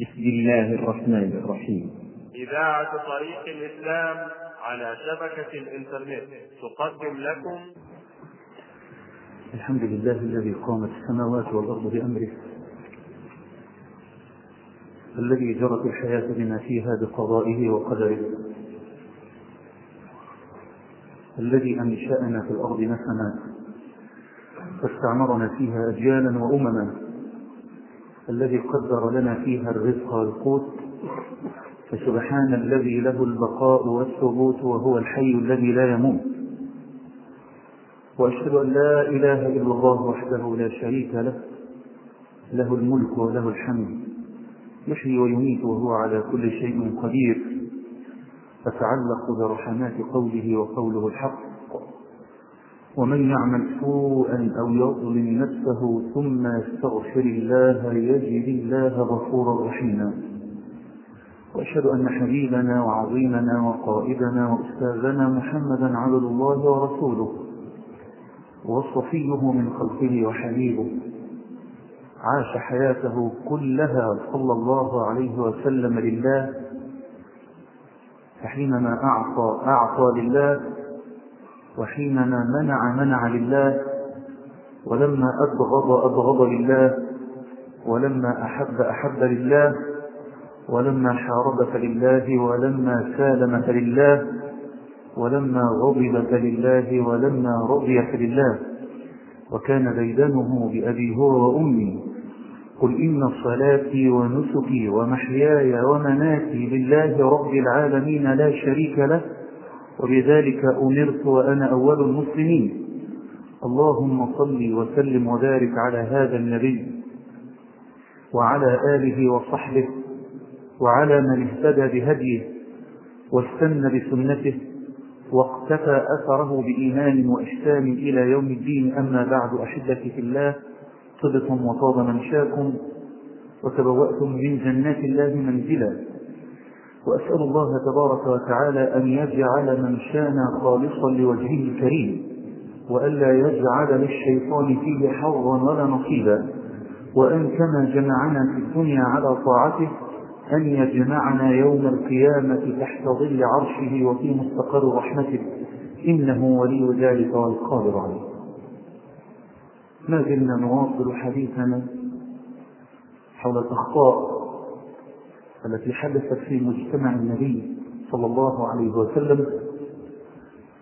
بسم الله الرحمن الرحيم. إذاعة طريق الإسلام على شبكة الإنترنت تقدم لكم. الحمد لله الذي قامت السماوات والأرض بأمره. الذي جرت الحياة بما فيها بقضائه وقدره. الذي أنشأنا في الأرض نسما. فاستعمرنا فيها أجيالا وأمما. الذي قدر لنا فيها الرزق والقوت فسبحان الذي له البقاء والثبوت وهو الحي الذي لا يموت. وأشهد أن لا إله إلا الله وحده لا شريك له له الملك وله الحمد يحيي ويميت وهو على كل شيء قدير. أتعلق برحمات قوله وقوله الحق. ومن يعمل سوءا أو يظلم نفسه ثم يستغفر الله يجد الله غفورا رحيما. وأشهد أن حبيبنا وعظيمنا وقائدنا وأستاذنا محمدا عبد الله ورسوله وصفيه من خلقه وحبيبه. عاش حياته كلها صلى الله عليه وسلم لله. فحينما أعطى أعطى لله وحينما منع منع لله ولما أبغض أبغض لله ولما أحب أحب لله ولما حارب فلله ولما سالم فلله ولما غضب فلله ولما رضي فلله وكان ديدنه بأبي هو وأمي. قل إن صلاتي ونسكي ومحياي ومماتي لله رب العالمين لا شريك له وبذلك أمرت وأنا أول المسلمين. اللهم صل وسلم وبارك على هذا النبي وعلى آله وصحبه وعلى من اهتدى بهديه واستنى بسنته واقتفى أثره بإيمان وإحسان إلى يوم الدين. أما بعد أحبتي في الله طبتم وطاب منشاكم وتبوأتم من جنات الله منزلا. وأسأل الله تبارك وتعالى أن يجعل منشانا خالصا لوجهه الكريم وألا يجعل للشيطان فيه حظا ولا نصيبا وأن كما جمعنا في الدنيا على طاعته أن يجمعنا يوم القيامة تحت ظل عرشه وفي مستقر رحمته إنه ولي ذلك والقادر عليه. ما زلنا نواصل حديثنا حول الأخطاء التي حدثت في مجتمع النبي صلى الله عليه وسلم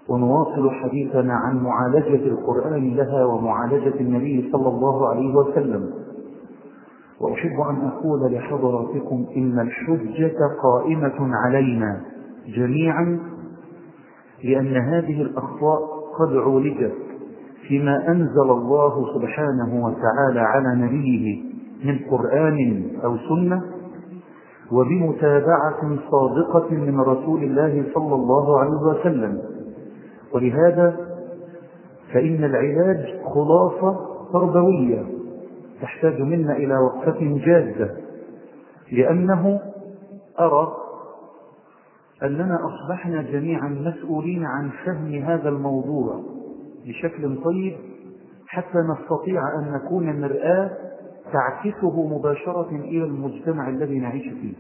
ونواصل حديثنا عن معالجة القرآن لها ومعالجة النبي صلى الله عليه وسلم. وأحب أن أقول لحضراتكم إن الحجة قائمة علينا جميعا لأن هذه الأخطاء قد عولجت فيما أنزل الله سبحانه وتعالى على نبيه من قرآن أو سنة وبمتابعة صادقة من رسول الله صلى الله عليه وسلم. ولهذا فإن العلاج خلاصة تربوية تحتاج منا إلى وقفة جادة لأنه أرى أننا أصبحنا جميعا مسؤولين عن فهم هذا الموضوع بشكل طيب حتى نستطيع أن نكون مرآة تعكسه مباشرة إلى المجتمع الذي نعيش فيه.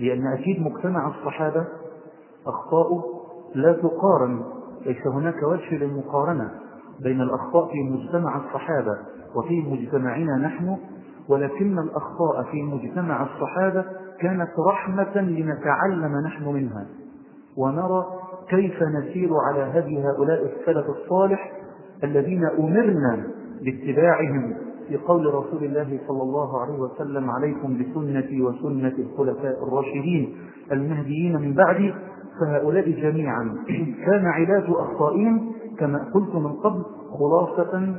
لأن أكيد مجتمع الصحابة أخطاؤه لا تقارن ليس هناك وجه للمقارنة بين الأخطاء في مجتمع الصحابة وفي مجتمعنا نحن ولكن الأخطاء في مجتمع الصحابة كانت رحمة لنتعلم نحن منها. ونرى كيف نسير على هدي هؤلاء السلف الصالح الذين أمرنا باتباعهم في قول رسول الله صلى الله عليه وسلم عليكم بسنتي وسنة الخلفاء الراشدين المهديين من بعدي فهؤلاء جميعا كان علاج أخطائهم كما قلت من قبل خلاصة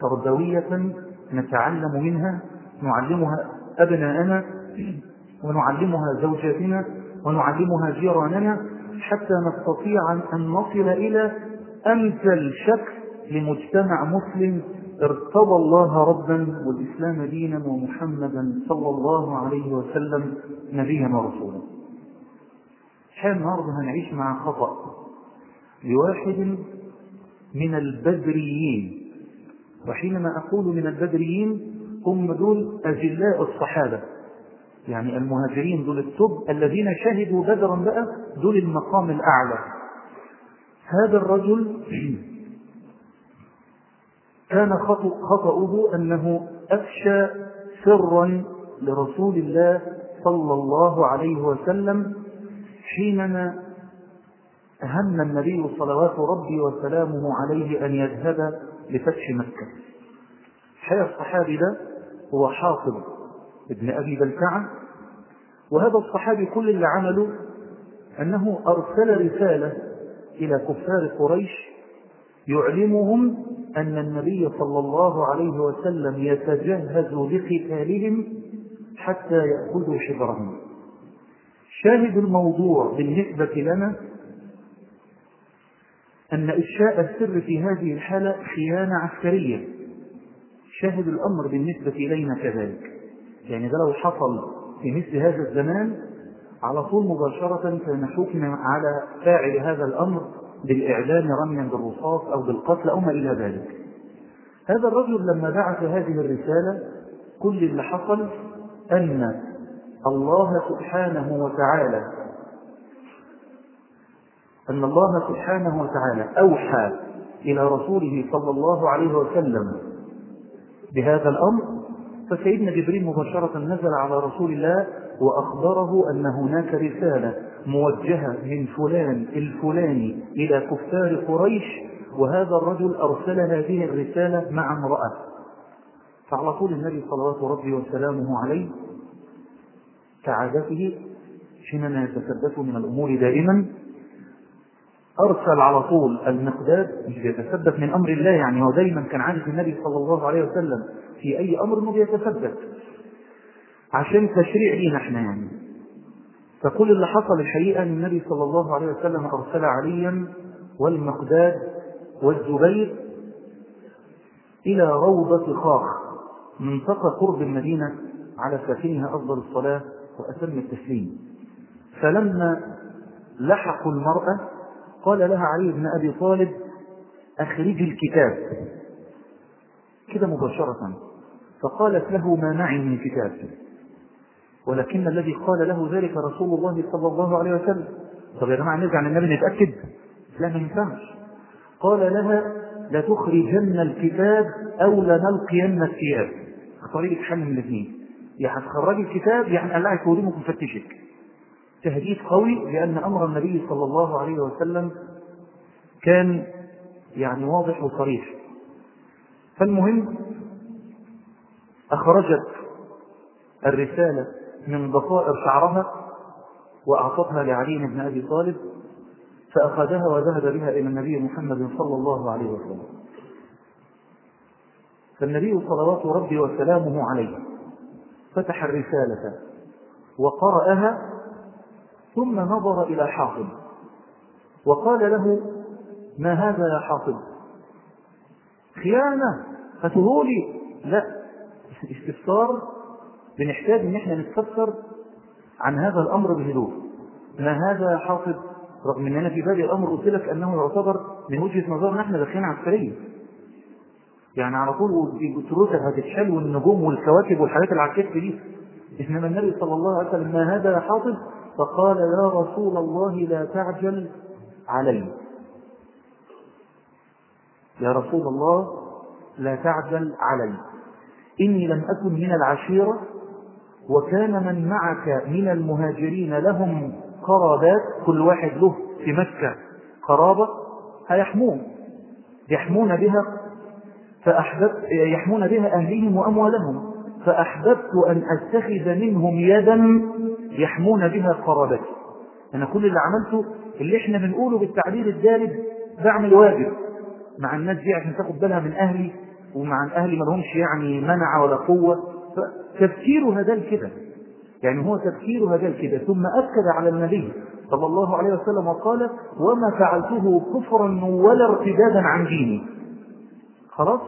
تربوية نتعلم منها نعلمها أبناءنا ونعلمها زوجاتنا ونعلمها جيراننا حتى نستطيع أن نصل إلى أمثل شكل لمجتمع مسلم ارتضى الله ربا والإسلام دينا ومحمدا صلى الله عليه وسلم نبيا ورسولا. حال النهارده هنعيش مع خطأ لواحد من البدريين وحينما أقول من البدريين هم دول أجلاء الصحابة يعني المهاجرين دول التب الذين شهدوا بدرا بقى دول المقام الأعلى. هذا الرجل كان خطأه أنه أفشى سرا لرسول الله صلى الله عليه وسلم حينما هم النبي صلوات ربي وسلامه عليه أن يذهب لفتح مكة. حيا الصحابي ده هو حاطب ابن أبي بلتعة وهذا الصحابي كل اللي عمله أنه أرسل رسالة إلى كفار قريش يعلمهم أن النبي صلى الله عليه وسلم يتجهز لقتالهم حتى يأخذوا شبرهم شاهد الموضوع بالنسبة لنا أن إفشاء السر في هذه الحالة خيانة عسكرية. شاهد الأمر بالنسبة إلينا كذلك. يعني ده لو حصل في مثل هذا الزمان على طول مباشرة سنحكم على فاعل هذا الأمر بالإعلان رميا بالرصاص أو بالقتل أو ما إلى ذلك. هذا الرجل لما بعث هذه الرسالة كل اللي حصل أن الله سبحانه وتعالى أن الله سبحانه وتعالى أوحى إلى رسوله صلى الله عليه وسلم بهذا الأمر فسيدنا جبريل مباشرة نزل على رسول الله وأخبره أن هناك رسالة موجهة من فلان الفلاني إلى كفار قريش وهذا الرجل أرسل هذه الرسالة مع امرأة. فعلى طول النبي صلوات ربي وسلامه عليه كعادته حينما يتثبت من الأمور دائما أرسل على طول المقداد مش بيتثبت من أمر الله يعني هو دايما كان عادة النبي صلى الله عليه وسلم في أي أمر أنه بيتثبت عشان تشريع لينا إحنا يعني. فكل اللي حصل الحقيقة أن النبي صلى الله عليه وسلم أرسل عليا والمقداد والزبير إلى روضة خاخ منطقة قرب المدينة على ساكنها أفضل الصلاة وأتم التسليم. فلما لحقوا المرأة قال لها علي بن أبي طالب أخرجي الكتاب. كده مباشرة. فقالت له ما معي من كتاب. ولكن الذي قال له ذلك رسول الله صلى الله عليه وسلم. طب يا جماعة نرجع للنبي نتأكد. لا ما ينفعش. قال لها لتخرجن الكتاب أو لنلقين الثياب. اختاري لك حل من الاثنين. يا هتخرجي الكتاب يعني قلعك وديمك وفتشك تهديد قوي لأن أمر النبي صلى الله عليه وسلم كان يعني واضح وصريح. فالمهم أخرجت الرسالة من ضفائر شعرها وأعطتها لعلي بن أبي طالب فأخذها وذهب بها إلى النبي محمد صلى الله عليه وسلم. فالنبي صلوات ربي وسلامه عليه فتح الرسالة وقرأها ثم نظر إلى حافظ وقال له ما هذا يا حافظ خيانة؟ فتهولي لا استفسار بنحتاج إن إحنا نستفسر عن هذا الأمر بهدوء. ما هذا يا حافظ؟ رغم ان أنا في بادئ الأمر قلت لك أنه يعتبر من وجهة نظرنا إحنا داخلين عسكريه يعني على طول التروسة هتتشال والنجوم والكواكب والحاجات اللي على دي. إنما النبي صلى الله عليه وسلم ما هذا يا حافظ؟ فقال يا رسول الله لا تعجل علي. يا رسول الله لا تعجل علي. إني لم أكن من العشيرة وكان من معك من المهاجرين لهم قرابات كل واحد له في مكة قرابة هيحمون يحمون بها فأحببت يحمون بها أهليهم وأموالهم فأحببت أن أتخذ منهم يدا يحمون بها قرابتي. أنا كل اللي عملته اللي إحنا بنقوله بالتعبير الدارج بعمل واجب. مع الناس دي عشان تاخد بالها من أهلي ومع أهلي ما لهمش يعني منع ولا قوة. فتفكيره هذا كده يعني هو تفكيره هذا كده ثم أكد على النبي صلى الله عليه وسلم وقال وما فعلته كفرا ولا ارتدادا عن ديني. خلاص؟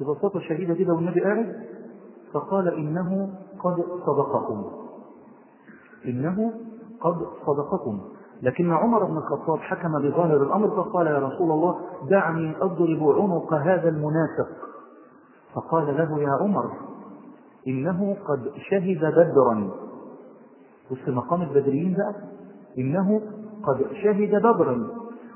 ببساطة شديدة كده والنبي قاعد. فقال إنه قد صدقكم. إنه قد صدقكم. لكن عمر بن الخطاب حكم بظاهر الأمر فقال يا رسول الله دعني أضرب عنق هذا المنافق. فقال له يا عمر إنه قد شهد بدرا. بص مقام البدريين بقى. إنه قد شهد بدرا.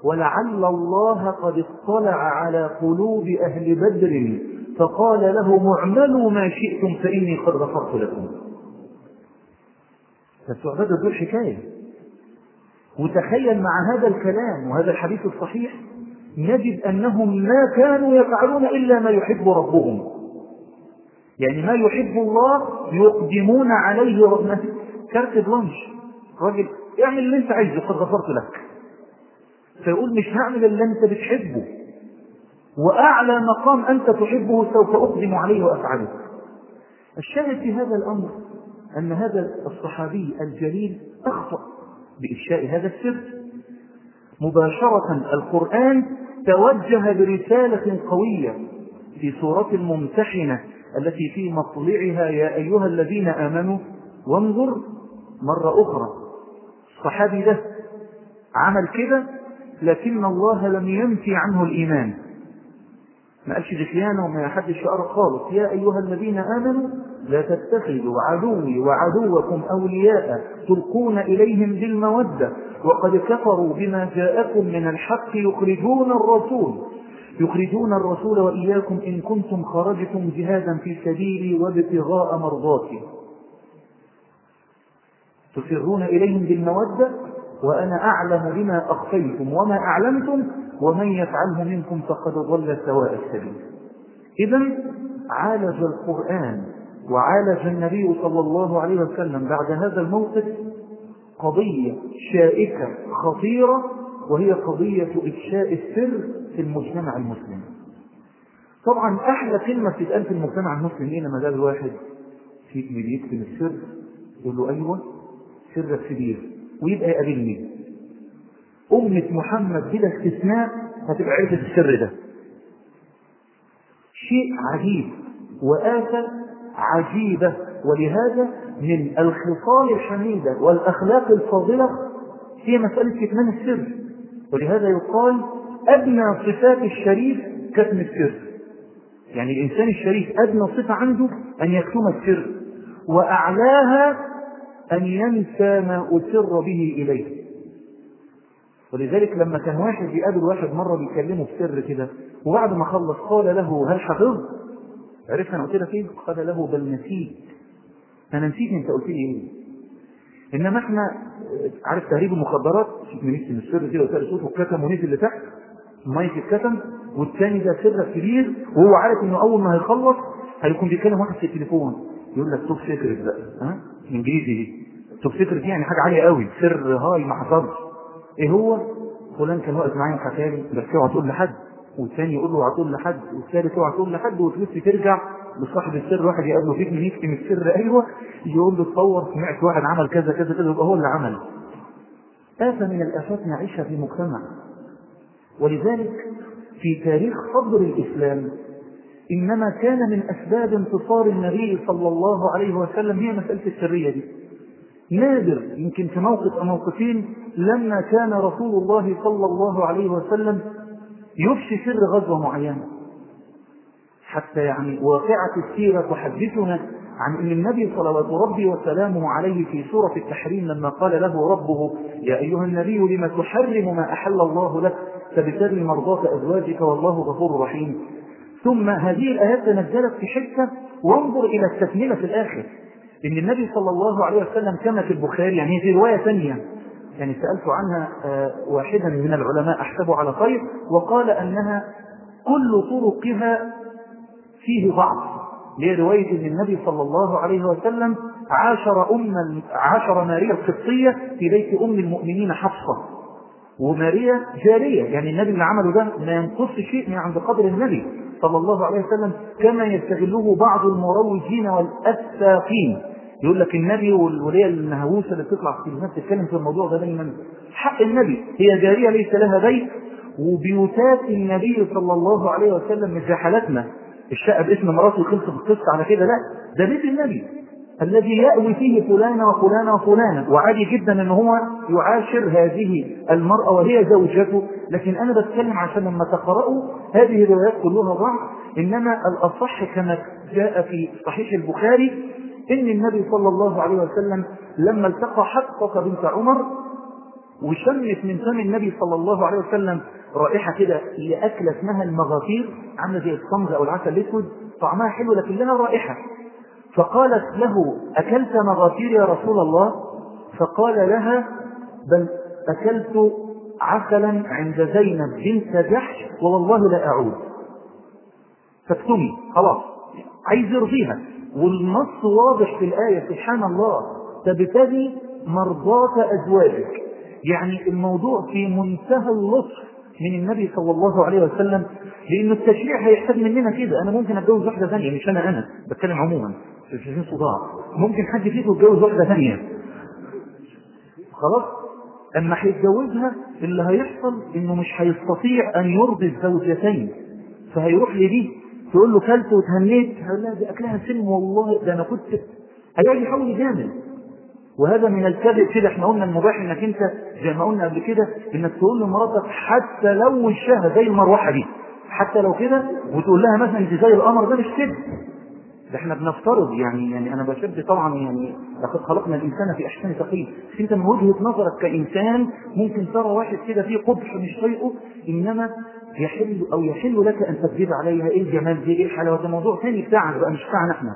ولعل الله قد اطلع على قلوب أهل بدر. فقال لهم اعملوا ما شئتم فإني قد غفرت لكم. بس بدر دول حكاية. وتخيل مع هذا الكلام وهذا الحديث الصحيح نجد أنهم ما كانوا يفعلون إلا ما يحب ربهم. يعني ما يحب الله يقدمون عليه رغم كارت بلانش. راجل اعمل اللي انت عايزه قد غفرت لك. فيقول مش هعمل اللي انت بتحبه. وأعلى مقام أنت تحبه سوف أقدم عليه وأفعله. الشاهد في هذا الأمر أن هذا الصحابي الجليل أخطأ بإفشاء هذا السر. مباشرة القرآن توجه برسالة قوية في سورة الممتحنة. التي في مطلعها يا أيها الذين آمنوا وانظر مرة أخرى. الصحابي ده عمل كده لكن الله لم ينفي عنه الإيمان. ما قالش دي خيانة وما حدش يقرأ خالص. يا أيها الذين آمنوا لا تتخذوا عدوي وعدوكم أولياء تلقون إليهم بالمودة وقد كفروا بما جاءكم من الحق يخرجون الرسول. يخرجون الرسول وإياكم إن كنتم خرجتم جهادا في سبيلي وابتغاء مرضاتي. تسرون إليهم بالمودة وأنا أعلم بما أخفيتم وما أعلمتم ومن يفعله منكم فقد ضل سواء السبيل. إذا عالج القرآن وعالج النبي صلى الله عليه وسلم بعد هذا الموقف قضية شائكة خطيرة وهي قضية إفشاء السر في المجتمع المسلم. طبعا أحلى كلمة تتقال في المجتمع المسلم إيه لما قال الواحد فيك بيكتب السر يقول له أيوه سرك كبير ويبقى يقابلني. أمة محمد بلا استثناء هتبقى عرفت السر ده. شيء عجيب وآفة عجيبة. ولهذا من الخصال الحميدة والأخلاق الفاضلة هي مسألة كتمان السر. ولهذا يقال أدنى صفات الشريف كتم السر يعني الإنسان الشريف أدنى صفة عنده أن يكتم السر وأعلاها أن ينسى ما أسر به إليه ولذلك لما كان واحد بيقابل واحد مرة بيكلمه بسر كده وبعد ما خلص قال له هل حفظت؟ عرفت أنا قلت لك إيه؟ قال له بل نسيت أنا نسيت أنت قلت لي إيه؟ إنما إحنا عارف تهريب المخدرات نكتم السر كده وتلاقي صوته اتكتم ونزل اللي تحت المايك اتكتم والثاني ده سر كبير وهو عارف إنه أول ما هيخلص هيكون بيكلم واحد في التليفون. يقول لك top secret بقى ها؟ إنجليزي top secret يعني حاجة عالية قوي. سر high ما حصلش. إيه هو؟ فلان كان واقف معايا وحكى لي بس اوعى تقول لحد. والثاني يقول له اوعى تقول لحد. والثالث اوعى تقول لحد وتلف ترجع لصاحب السر واحد يقابله فيك يكتم السر. أيوه. يقول له تصور سمعت واحد عمل كذا كذا كذا يبقى هو اللي عمل. آفة من الآفات نعيشها في مجتمع. ولذلك في تاريخ صدر الإسلام إنما كان من أسباب انتصار النبي صلى الله عليه وسلم هي مسألة السرية دي. نادر يمكن في موقف أو موقفين لما كان رسول الله صلى الله عليه وسلم يفشي سر غزوة معينة. حتى يعني واقعة السيرة تحدثنا عن أن النبي صلوات ربي وسلامه عليه في سورة التحريم لما قال له ربه يا أيها النبي لما تحرم ما أحل الله لك تبتغي مرضات أزواجك والله غفور رحيم. ثم هذه الآيات تنزلت في حتة وانظر إلى التكملة في الآخر. إن النبي صلى الله عليه وسلم كما في البخاري يعني في رواية ثانية يعني سألت عنها واحدا من العلماء أحسبه على خير وقال أنها كل طرقها فيه ضعف. هي رواية أن النبي صلى الله عليه وسلم عاشر أم عاشر ماريا القبطية في بيت أم المؤمنين حفصة. وماريا جارية. يعني النبي اللي عمله ده ما ينقص شيء من عند قدر النبي صلى الله عليه وسلم كما يستغله بعض المروجين والأساقين يقول لك النبي والولية المهووسة اللي بتطلع في التلفزيون تتكلم في الموضوع ده دايما. حق النبي. هي جارية ليس لها بيت. وبيوتات النبي صلى الله عليه وسلم مش زي حالتنا الشقة باسم مراته خلص القصة على كده. لا ده بيت النبي. الذي يأوي فيه فلانة وفلانة وفلانة وعادي جدا إن هو يعاشر هذه المرأة وهي زوجته. لكن أنا بتكلم عشان لما تقرأوا هذه الروايات كلها ضعف إنما الأصح كما جاء في صحيح البخاري إن النبي صلى الله عليه وسلم لما التقى حقق بنت عمر وشمت من فم النبي صلى الله عليه وسلم رائحة كده لأكلة اسمها المغافير عاملة زي الصمغ أو العسل الأسود طعمها حلو لكن لها رائحة. فقالت له أكلت مغافير يا رسول الله؟ فقال لها بل أكلت عسلا عند زينب بنت جحش والله لا أعود. فاكتمي خلاص عايز يرضيها. والنص واضح في الآية سبحان الله. تبتغي مرضاة أزواجك. يعني الموضوع في منتهى اللطف من النبي صلى الله عليه وسلم لأن التشريع هيحتاج مننا كده. أنا ممكن أتجوز واحدة ثانية مش أنا أنا بتكلم عموما. عايزين صداع ممكن حد فيكم يتجوز واحدة ثانية. خلاص؟ أما هيتجوزها اللي هيحصل إنه مش هيستطيع أن يرضي الزوجتين. فهيروح لدي تقول له كلت وتهنيت. هقول لها دي أكلها سم والله ده أنا كنت هيقعد يحاول يجامل. وهذا من الكذب كده. إحنا قلنا المباح إنك أنت زي ما قلنا قبل كده إنك تقول لمراتك حتى لو وشها زي المروحة دي. حتى لو كده وتقول لها مثلا إنت زي القمر ده مش كده. ده إحنا بنفترض يعني يعني أنا بشد طبعا يعني لقد خلقنا الإنسان في أحسن تقييم. أنت من وجهة نظرك كإنسان ممكن ترى واحد كده فيه قبح مش طايقه إنما يحل أو يحل لك أن تكذب عليها. إيه الجمال دي؟ إيه الحلاوة؟ ده موضوع ثاني بتاعك بقى مش بتاعنا إحنا.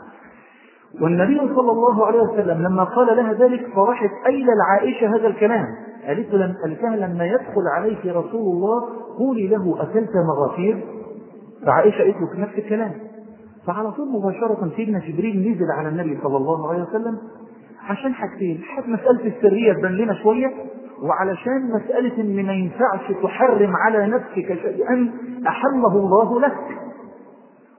والنبي صلى الله عليه وسلم لما قال لها ذلك فراحت قايله لعائشه هذا الكلام؟ قالت لها لما يدخل عليك رسول الله قولي له أكلت مغافير؟ فعائشة قالت نفس الكلام. فعلى طول مباشرة سيدنا جبريل نزل على النبي صلى الله عليه وسلم عشان حاجتين. حاجة مسألة السرية تبان لنا شوية وعلشان مسألة إن ما ينفعش تحرم على نفسك شيئا أحله الله لك.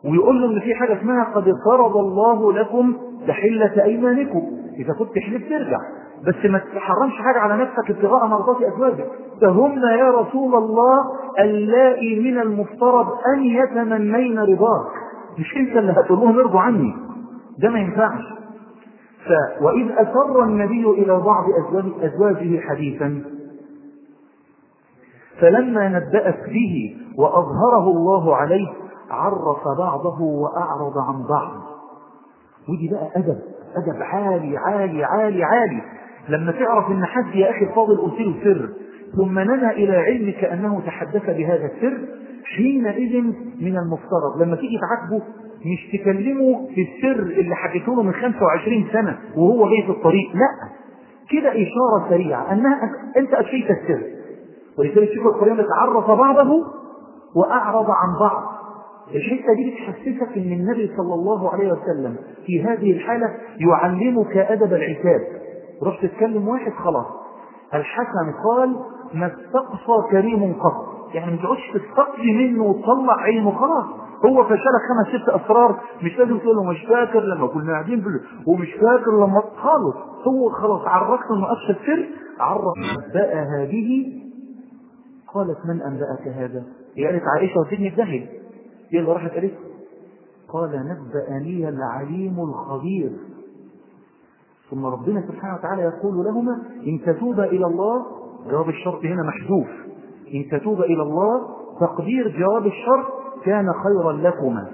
ويقول له إن في حاجة اسمها قد فرض الله لكم تحلة أيمانكم. إذا كنت حلف ترجع. بس ما تحرمش حاجة على نفسك ابتغاء مرضات أزواجك. فهن يا رسول الله اللائي من المفترض أن يتمنين رضاك. مش أنت اللي هتقول لهم ارضوا عني. ده ما ينفعش. ف وإذ أسر النبي إلى بعض أزواجه حديثا فلما نبأت به وأظهره الله عليه عرف بعضه وأعرض عن بعض. ودي بقى أدب. أدب عالي عالي عالي عالي. لما تعرف إن حد يا أخي فاضل قلت له سر ثم ننى إلى علمك أنه تحدث بهذا السر حينئذ من المفترض. لما تيجي تعاتبه مش تكلمه في السر اللي حكيته له من 25 سنة وهو جاي في الطريق لا. كده إشارة سريعة أنها أنت أشيت السر. ولذلك شوف القرآن تعرف بعضه وأعرض عن بعض. الحتة دي بتحسسك أن النبي صلى الله عليه وسلم في هذه الحالة يعلمك أدب العتاب. رحت تتكلم واحد خلاص. الحسن قال ما استقصى كريم قط. يعني ما تقعدش تستقصي منه وتطلع عينه خلاص. هو فشلك خمس ست أسرار مش لازم تقول له مش فاكر لما كنا قاعدين ومش فاكر لما خالص. هو خلاص عرفت إنه افشى السر عرف بقى هذه قالت من أنبأك هذا؟ هي قالت عائشة وسيدني هي اللي راحت قالت قال نبأني العليم الخبير. ثم ربنا سبحانه وتعالى يقول لهما إن تتوبا إلى الله جواب الشرط هنا محذوف. إن تتوبا إلى الله تقدير جواب الشرط كان خيرا لكما.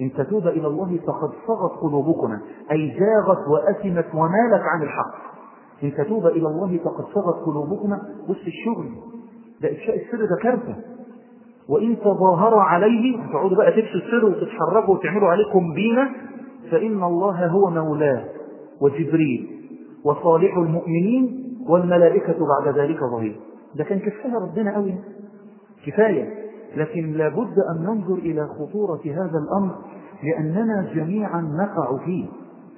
إن تتوبا إلى الله فقد صغت قلوبكما أي زاغت وأثمت ومالت عن الحق. إن تتوبا إلى الله فقد صغت قلوبكما. بص الشغل ده إفشاء السر ده كارثة. وإن تظاهر عليه تقعدوا بقى تفشوا السر وتتحركوا وتعملوا عليه كومبينة فإن الله هو مولاه. وجبريل وصالح المؤمنين والملائكة بعد ذلك ظهير. ده كان كفاية ربنا قوي. كفاية. لكن لابد أن ننظر إلى خطورة هذا الأمر لأننا جميعا نقع فيه.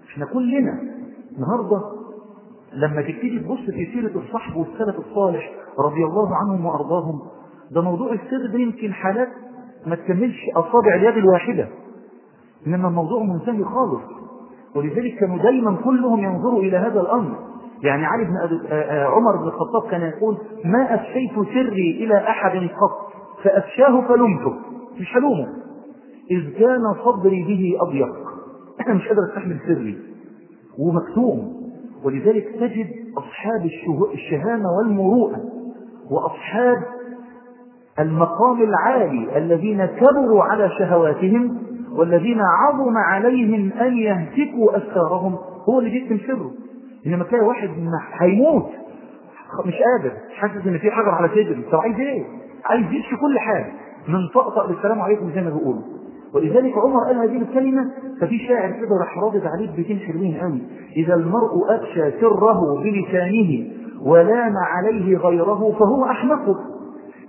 إحنا كلنا النهاردة لما تبتدي تبص في سيرة الصحب والسلف الصالح رضي الله عنهم وأرضاهم ده موضوع السر ده يمكن حالات ما تكملش أصابع اليد الواحدة إنما الموضوع منتهي خالص. ولذلك كانوا دايما كلهم ينظروا إلى هذا الأمر. يعني علي بن أبي عمر بن الخطاب كان يقول ما أفشيت سري إلى أحد قط فأفشاه فلمته. مش هلومه. إذ كان صدري به أضيق. أنا مش قادر أستحمل سري. ومكتوم. ولذلك تجد أصحاب الشهامة والمروءة وأصحاب المقام العالي الذين كبروا على شهواتهم والذين عظم عليهم أن يهتكوا أسرارهم هو اللي بيكتم سره. إنما تلاقي واحد هيموت. مش قادر. حاسس إن في حجر على صدره. طب عايز إيه؟ عايز يمشي كل حاجة من طقطق بالسلام عليكم زي ما بيقولوا. ولذلك عمر قال هذه الكلمة ففي شاعر كده راح رابط عليه بيتين حلوين قوي. إذا المرء أفشى سره بلسانه ولام عليه غيره فهو أحمق.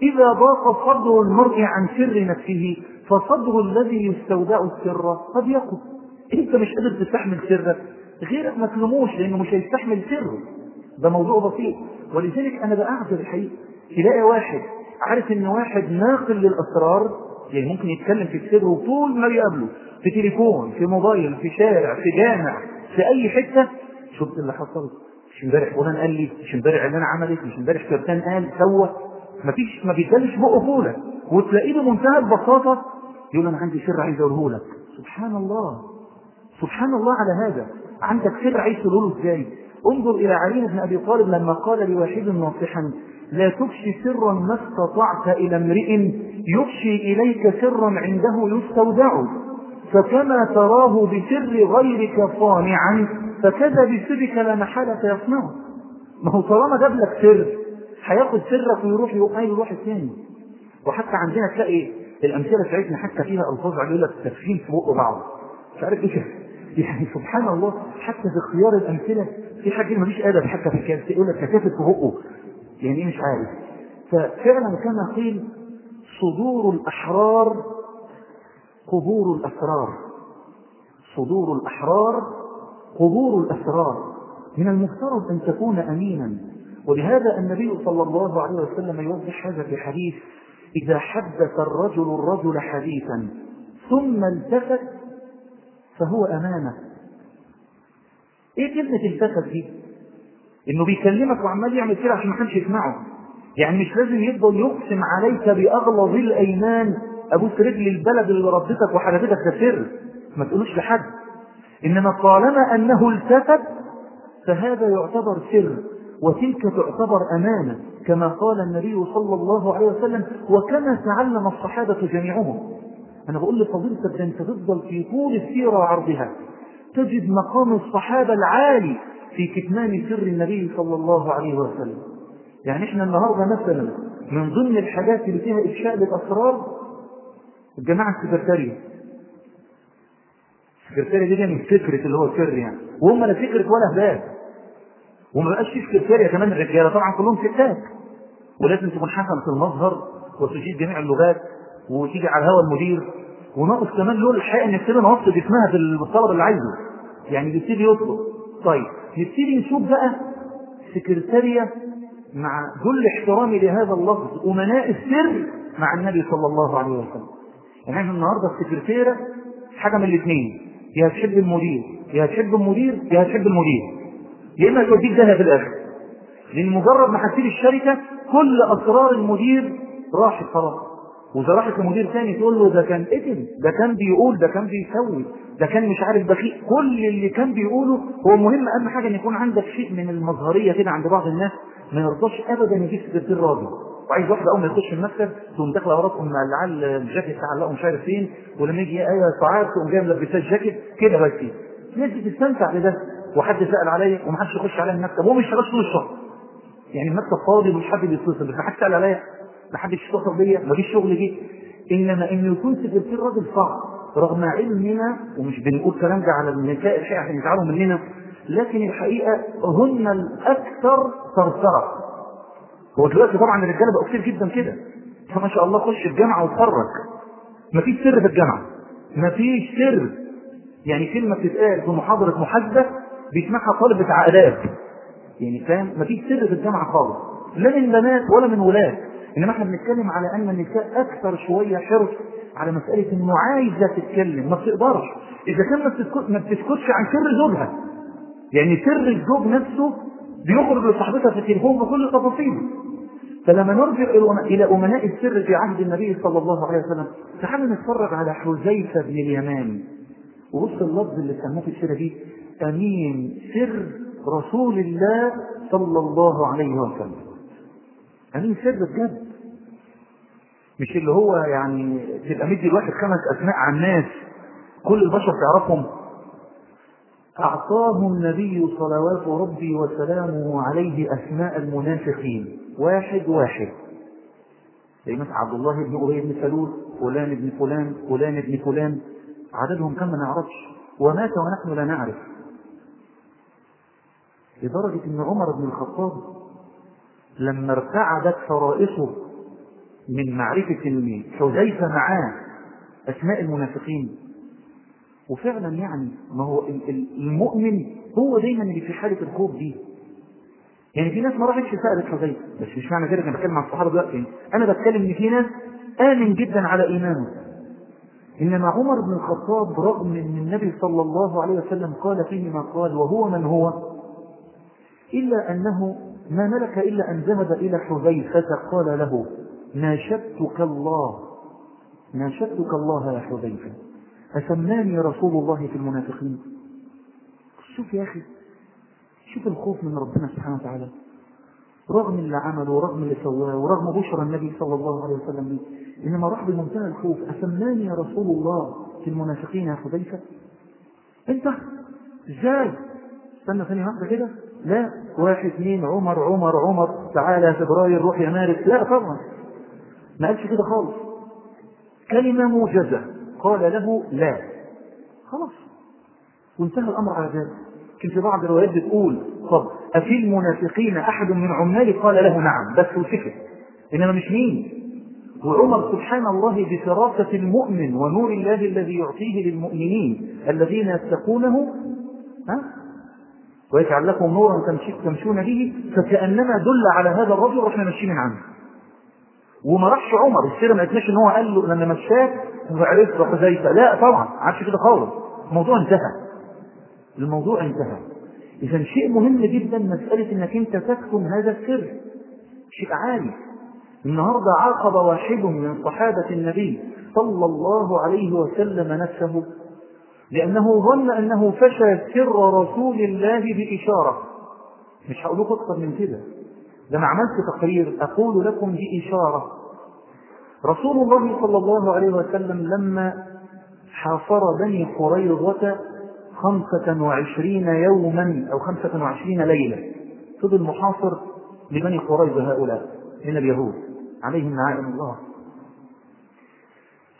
إذا ضاق صدر المرء عن سر نفسه فصدر الذي يستودع السر قد يقف. أنت مش قادر تستحمل سرك. غيرك ما تلوموش لأنه مش هيستحمل سره. ده موضوع بسيط. ولذلك أنا بأعذر الحقيقة. تلاقي واحد عارف إن واحد ناقل للأسرار يعني ممكن يتكلم في السر وطول ما يقابله في تليفون في موبايل في شارع في جامع في أي حتة. شفت اللي حصل؟ مش امبارح فلان قال لي مش امبارح علان عملت مش امبارح كابتن قال سوى. مفيش ما بيدلش بقه فوله وتلاقيه بمنتهى البساطة يقول أنا عندي سر عايز أقوله لك. سبحان الله. سبحان الله على هذا. عندك سر عايز تقوله إزاي؟ انظر إلى علي بن أبي طالب لما قال لواحد ناصحا لا تفشي سرا ما استطعت إلى امرئ يفشي إليك سرا عنده يستودع. فكما تراه بسر غيرك صانعا فكذا بسرك لا محالة يصنعه ما هو طالما جاب لك سر هياخد سرك ويروح يقوم قايل لواحد ثاني وحتى عندنا تلاقي الأمثلة بتاعتنا حتى فيها ألفاظ يقول لك تدخين في بق بعض. مش عارف إيه يعني سبحان الله حتى في اختيار الأمثلة في حاجة مفيش أدب حتى في الكلام. يقول لك كثافه في بقه. يعني إيه مش عارف. ففعلا كما قيل صدور الأحرار قبور الأسرار. صدور الأحرار قبور الأسرار. من المفترض أن تكون امينا. ولهذا النبي صلى الله عليه وسلم يوضح هذا في حديث إذا حدث الرجل الرجل حديثا ثم التفت فهو أمانة. إيه كلمة التفت دي؟ إنه بيكلمك وعمال يعمل كده عشان ما حدش يسمعه. يعني مش لازم يفضل يقسم عليك بأغلظ الأيمان أبوس رجل البلد اللي ربتك وحدثتك ده سر. ما تقولوش لحد. إنما طالما أنه التفت فهذا يعتبر سر. وتلك تعتبر أمانة كما قال النبي صلى الله عليه وسلم وكما تعلم الصحابة جميعهم. أنا بقول لفضيلتك ده أنت تفضل في طول السيرة وعرضها. تجد مقام الصحابة العالي في كتمان سر النبي صلى الله عليه وسلم. يعني إحنا النهارده مثلا من ضمن الحاجات اللي فيها إفشاء للأسرار الجماعة السكرتارية. السكرتارية دي جاية من فكرة اللي هو سر يعني. وهم لا فكرة ولا هبال وما بقاش في سكرتارية كمان الرجالة. طبعا كلهم ستات. ولازم تكون حسنة المظهر وتجيد جميع اللغات وتيجي على الهوا المدير. وناقص كمان له الحقيقة ان يبتدي نوصل جسمها في الطلب اللي عايزة. يعني بيبتدي يطلب طيب نبتدي نشوف بقى سكرتارية مع كل احترامي لهذا اللفظ أمناء السر مع النبي صلى الله عليه وسلم. يعني إحنا النهارده السكرتيرة حاجة من الاثنين يا تحب المدير يا تحب المدير يا تحب المدير. يا اما توديك ده في الآخر؟ لأن مجرد ما هتسيب الشركة كل أسرار المدير راحت خلاص. وإذا راحت لمدير ثاني تقول له ده كان اتم ده كان بيقول ده كان بيسوي ده كان مش عارف بخيل كل اللي كان بيقوله. هو مهم أهم حاجة إن يكون عندك شيء من المظهرية كده عند بعض الناس ما يرضاش ابدا يجيب سكرتير راجل وعايز واحدة أول ما يخش المكتب تقوم داخلة وراه تقوم مقلعه الجاكيت تعلقه مش عارف فين. ولما يجي إيه ساعات تقوم جاية ملبساه الجاكيت كده بس الناس بتستمتع بده. وحد سأل عليا ومحدش يخش عليا المكتب. وهو مش شغال طول الشهر. يعني المكتب فاضي ومش حد بيتصل ما حدش سال عليا ما حدش اتصل بيا ما فيش شغل جه إنما إنه يكون سكرتير راجل صعب. رغم علمنا ومش بنقول الكلام ده على النساء الحقيقة عشان يزعلوا مننا لكن الحقيقة هن الأكثر ثرثره هو دلوقتي طبعا الرجالة بقوا كتير جدا كده. فما شاء الله خش الجامعة واتخرج مفيش سر في الجامعة. مفيش سر. يعني كلمة بتتقال في محاضرة محاسبة بيسمعها طالب بتاع آداب. يعني فاهم؟ مفيش سر في الجامعة خالص. لا من بنات ولا من ولاد. إنما إحنا بنتكلم على أن النساء أكثر شوية حرص على مسألة إنه عايزة تتكلم ما بتقدرش. إذا كان ما بتسكت ما بتسكتش عن سر زوجها. يعني سر الزوج نفسه بيخرج لصاحبتها في التليفون بكل تفاصيله فلما نرجع إلى أمناء السر في عهد النبي صلى الله عليه وسلم تعالوا نتفرج على حذيفة بن اليمان. وبص اللفظ اللي سموه في السيره دي امين سر رسول الله صلى الله عليه وسلم. أمين سر بجد. مش اللي هو يعني تبقى مدي الواحد خمس أسماء على الناس كل البشر تعرفهم. أعطاهم النبي صلوات ربي وسلامه عليه أسماء المنافقين. واحد واحد. زي مثلا عبد الله بن أبي بن سلول فلان بن فلان فلان بن فلان. عددهم كم؟ ما نعرفش. ومات ونحن لا نعرف. لدرجة أن عمر بن الخطاب لما ارتعدت فرائصه من معرفة حذيفة معاه أسماء المنافقين. وفعلا يعني ما هو المؤمن هو دايما اللي في حالة الخوف دي. يعني في ناس ما راحتش سألت حذيفة بس مش معنى ذلك أنا بتكلم عن الصحابة دلوقتي. أنا بتكلم إن في ناس آمن جدا على إيمانه. إنما عمر بن الخطاب رغم أن النبي صلى الله عليه وسلم قال فيه ما قال وهو من هو إلا أنه ما ملك إلا أن ذهب إلى حذيفة قال له ناشدتك الله؟ ناشدتك الله يا حذيفة؟ أسماني رسول الله في المنافقين. شوف يا أخي شوف الخوف من ربنا سبحانه وتعالى. رغم اللي عمله ورغم اللي سواه ورغم بشرى النبي صلى الله عليه وسلم. إنما راح بمنتهى الخوف. أسماني رسول الله في المنافقين يا حذيفة؟ أنت؟ إزاي؟ استنى ثانية واحدة كده. لا واحد اثنين عمر عمر عمر تعالى يا فبراير روح يا مارس لا طبعا. ما قالش كده خالص. كلمة موجزة. قال له لا. خلاص. وانتهى الأمر على ذلك. كان في بعض الروايات بتقول طب أفي المنافقين أحد من عمالي؟ قال له نعم بس وسكت إنما مش مين؟ وعمر سبحان الله بفراسة المؤمن ونور الله الذي يعطيه للمؤمنين الذين يتقونه ها؟ ويجعل لكم نورا تمشون به فكأنما دل على هذا الرجل وإحنا ماشيين عنه وما راحش عمر السيرة ما قالتناش إن هو قال له لما مشاك وعرفت حذيفه لا طبعا ما عادش كده خالص. الموضوع انتهى. الموضوع انتهى. اذا شيء مهم جدا مسألة إنك أنت تكتم هذا السر. شيء عالي. النهارده عاقب واحد من صحابة النبي صلى الله عليه وسلم نفسه لأنه ظن أنه فشى سر رسول الله بإشارة. مش هقول لكم أكثر من كده. ده عملت تقرير أقول لكم بإشارة. رسول الله صلى الله عليه وسلم لما حاصر بني قريظة خمسة وعشرين يوما أو خمسة وعشرين ليلة فضل محاصر لبني قريظة هؤلاء من اليهود. عليهم نعائم الله.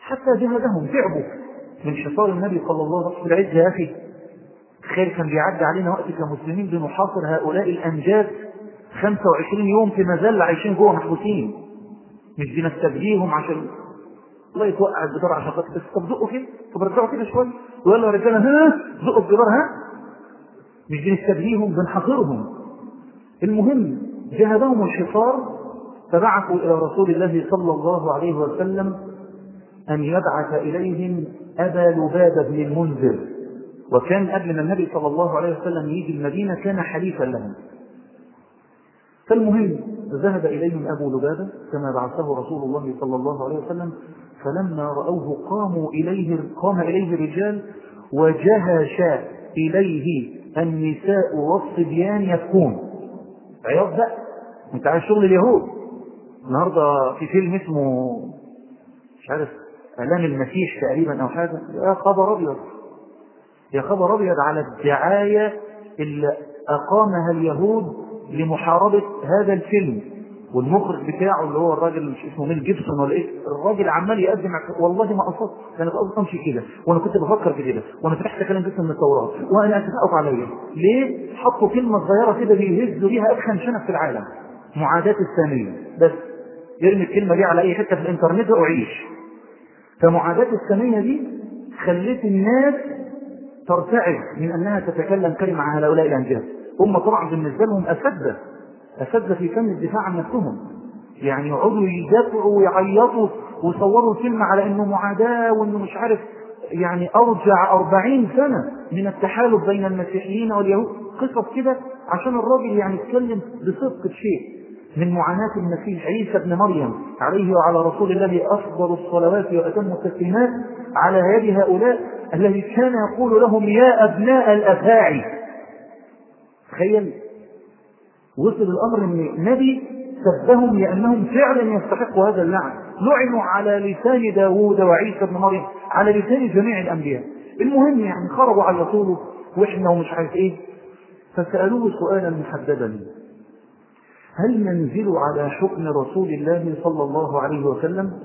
حتى جهدهم تعبوا. من حصار النبي صلى الله عليه وسلم. العز يا أخي. تخيل كان بيعدي علينا وقت كمسلمين بنحاصر هؤلاء الأنجاز. 25 يوم في مزال عايشين جوه محبوسين. مش بنستبديهم عشان الله يتوقع الجدار عشان خاطر بس. طب زقوا كده. طب رجعوا كده شوية. ويلا يا رجالة ها؟ زقوا الجدار ها؟ مش بنستبديهم بنحاصرهم. المهم جهدهم الحصار فبعثوا إلى رسول الله صلى الله عليه وسلم أن يبعث إليهم أبا لبابة بن المنذر. وكان قبل ما النبي صلى الله عليه وسلم يجي المدينة كان حليفا لهم. فالمهم ذهب إليهم أبو لبابة كما بعثه رسول الله صلى الله عليه وسلم فلما رأوه قاموا إليه قام إليه الرجال وجهش إليه النساء والصبيان يبكون. عياط بقى أنت عايز شغل اليهود؟ النهارده في فيلم اسمه مش عارف اعلان المسيح تقريبا أو حاجة. يا خبر أبيض. يا خبر أبيض على الدعاية اللي أقامها اليهود لمحاربة هذا الفيلم والمخرج بتاعه اللي هو الراجل مش اسمه ميل جيبسون ولا إيه الراجل عمال يقدم والله ما قصدت أنا قصدي امشي كده. وأنا كنت بفكر في كده. وأنا فتحت كلام جسم من التوراة. وأنا اتفقوا عليا ليه؟ حطوا كلمة صغيرة كده بيهزوا بيها ادخن شنف في العالم. معاداة الثانية. بس يرمي الكلمة دي على أي حتة في الإنترنت وعيش فمعاداة السامية دي خلت الناس ترتعد من أنها تتكلم كلمة عن هؤلاء الأنجاز. هم طبعا بالنسبة لهم أساتذة أساتذة في فن الدفاع عن نفسهم. يعني يقعدوا يدافعوا ويعيطوا ويصوروا الفيلم على إنه معاداة وإنه مش عارف يعني أرجع أربعين سنة من التحالف بين المسيحيين واليهود. قصص كده عشان الراجل يعني يتكلم بصدق شيء من معاناة المسيح عيسى ابن مريم عليه وعلى رسول الله أفضل الصلوات وأتم التسليمات على يد هؤلاء الذي كان يقول لهم يا أبناء الأفاعي. تخيل وصل الأمر أن نبي سبهم لأنهم فعلا يستحقوا هذا اللعن. لعنوا على لسان داوود وعيسى ابن مريم على لسان جميع الأنبياء. المهم يعني خرجوا على طوله وإحنا ومش عارف إيه فسألوه سؤالا محددا. هل ننزل على حكم رسول الله صلى الله عليه وسلم؟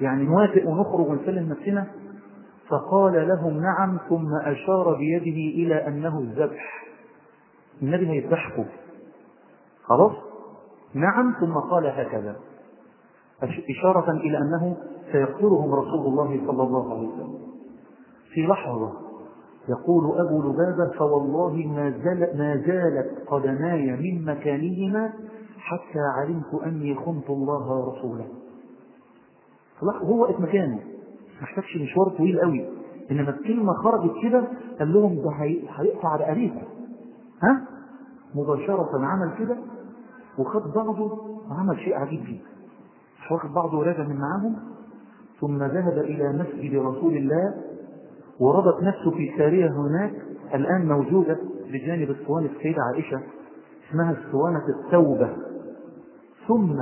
يعني نوافق ونخرج ونسلم نفسنا؟ فقال لهم نعم ثم أشار بيده إلى أنه الذبح. النبي هيذبحكم خلاص؟ نعم ثم قال هكذا. إشارة إلى أنه سيقتلهم رسول الله صلى الله عليه وسلم. في لحظة يقول أبو لبابة فوالله ما, زال ما زالت قدماي من مكانهما حتى علمت أني خنت الله ورسوله. هو وقت مكانه ما احتاجش مشوار طويل قوي. إنما الكلمة خرجت كده قال لهم ده هيقطع رقبتكم ها؟ مباشرة عمل كده وخد بعضه وعمل شيء عجيب جدا. واخد بعضه وراجع من معاهم ثم ذهب إلى مسجد رسول الله وربط نفسه في سارية هناك الآن موجودة بجانب اسطوانه السيدة عائشة اسمها اسطوانه التوبة. ثم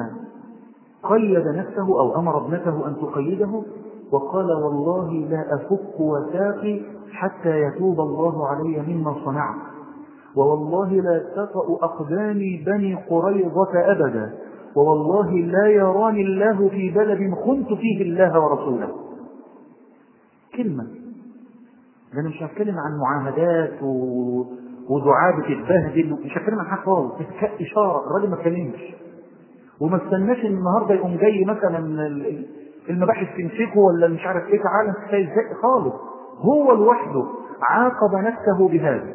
قيد نفسه أو أمر ابنته أن تقيده وقال والله لا أفك وثاقي حتى يتوب الله علي مما صنعت. ووالله لا تطأ أقدامي بني قريظة أبدا. ووالله لا يراني الله في بلد خنت فيه الله ورسوله. كلمة. أنا مش هتكلم عن معاهدات و... ودعابة البهدل. مش هتكلم عن حاجة خالص. إشارة. الراجل ما اتكلمش. وما استناش إن النهارده يقوم جاي مثلا المباحث تمسكه ولا مش عارف إيه. تعالى إزاي خالص. هو لوحده عاقب نفسه بهذا.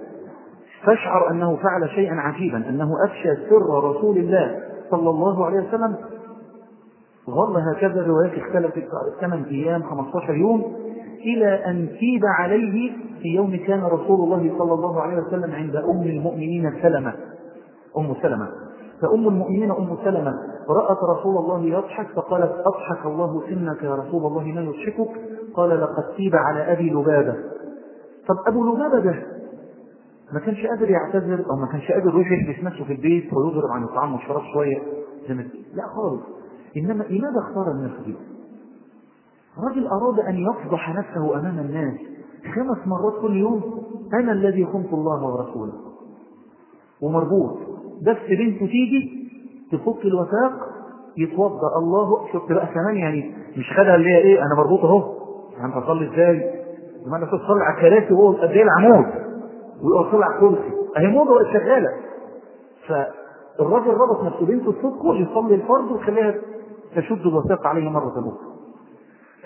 فاشعر أنه فعل شيئا عجيبا. أنه أفشى سر رسول الله صلى الله عليه وسلم. ظل هكذا الروايات اختلفت 8 أيام 15 يوم. إلى أن تيب عليه في يوم كان رسول الله صلى الله عليه وسلم عند أم المؤمنين سلمة. أم سلمة. فأم المؤمنين أم سلمة رأت رسول الله يضحك فقالت أضحك الله سنك يا رسول الله ما يضحكك. قال لقد تيب على أبي لبابة. طب أبو لبابة ده ما كانش قادر يعتذر أو ما كانش قادر يروح يحبس نفسه في البيت ويضرب عن الطعام والشراب شوية. لا خالص. إنما لماذا اختار الناس دي؟ رجل أراد أن يفضح نفسه أمام الناس خمس مرات كل يوم أنا الذي خنت الله ورسوله. ومربوط. بس بنته تيجي تفك الوثاق يتوضأ. الله شفت بقى كمان يعني مش خدها اللي هي إيه أنا مربوط أهو. يعني هصلي إزاي؟ لما أنا تصلي على الكراسي وهو قد إيه العمود. ويقول صلي على الكرسي. أهي موضة بقت شغالة. فالراجل ربط نفسه بنته تفكه يصلي الفرض ويخليها تشد الوثاق عليه مرة أخرى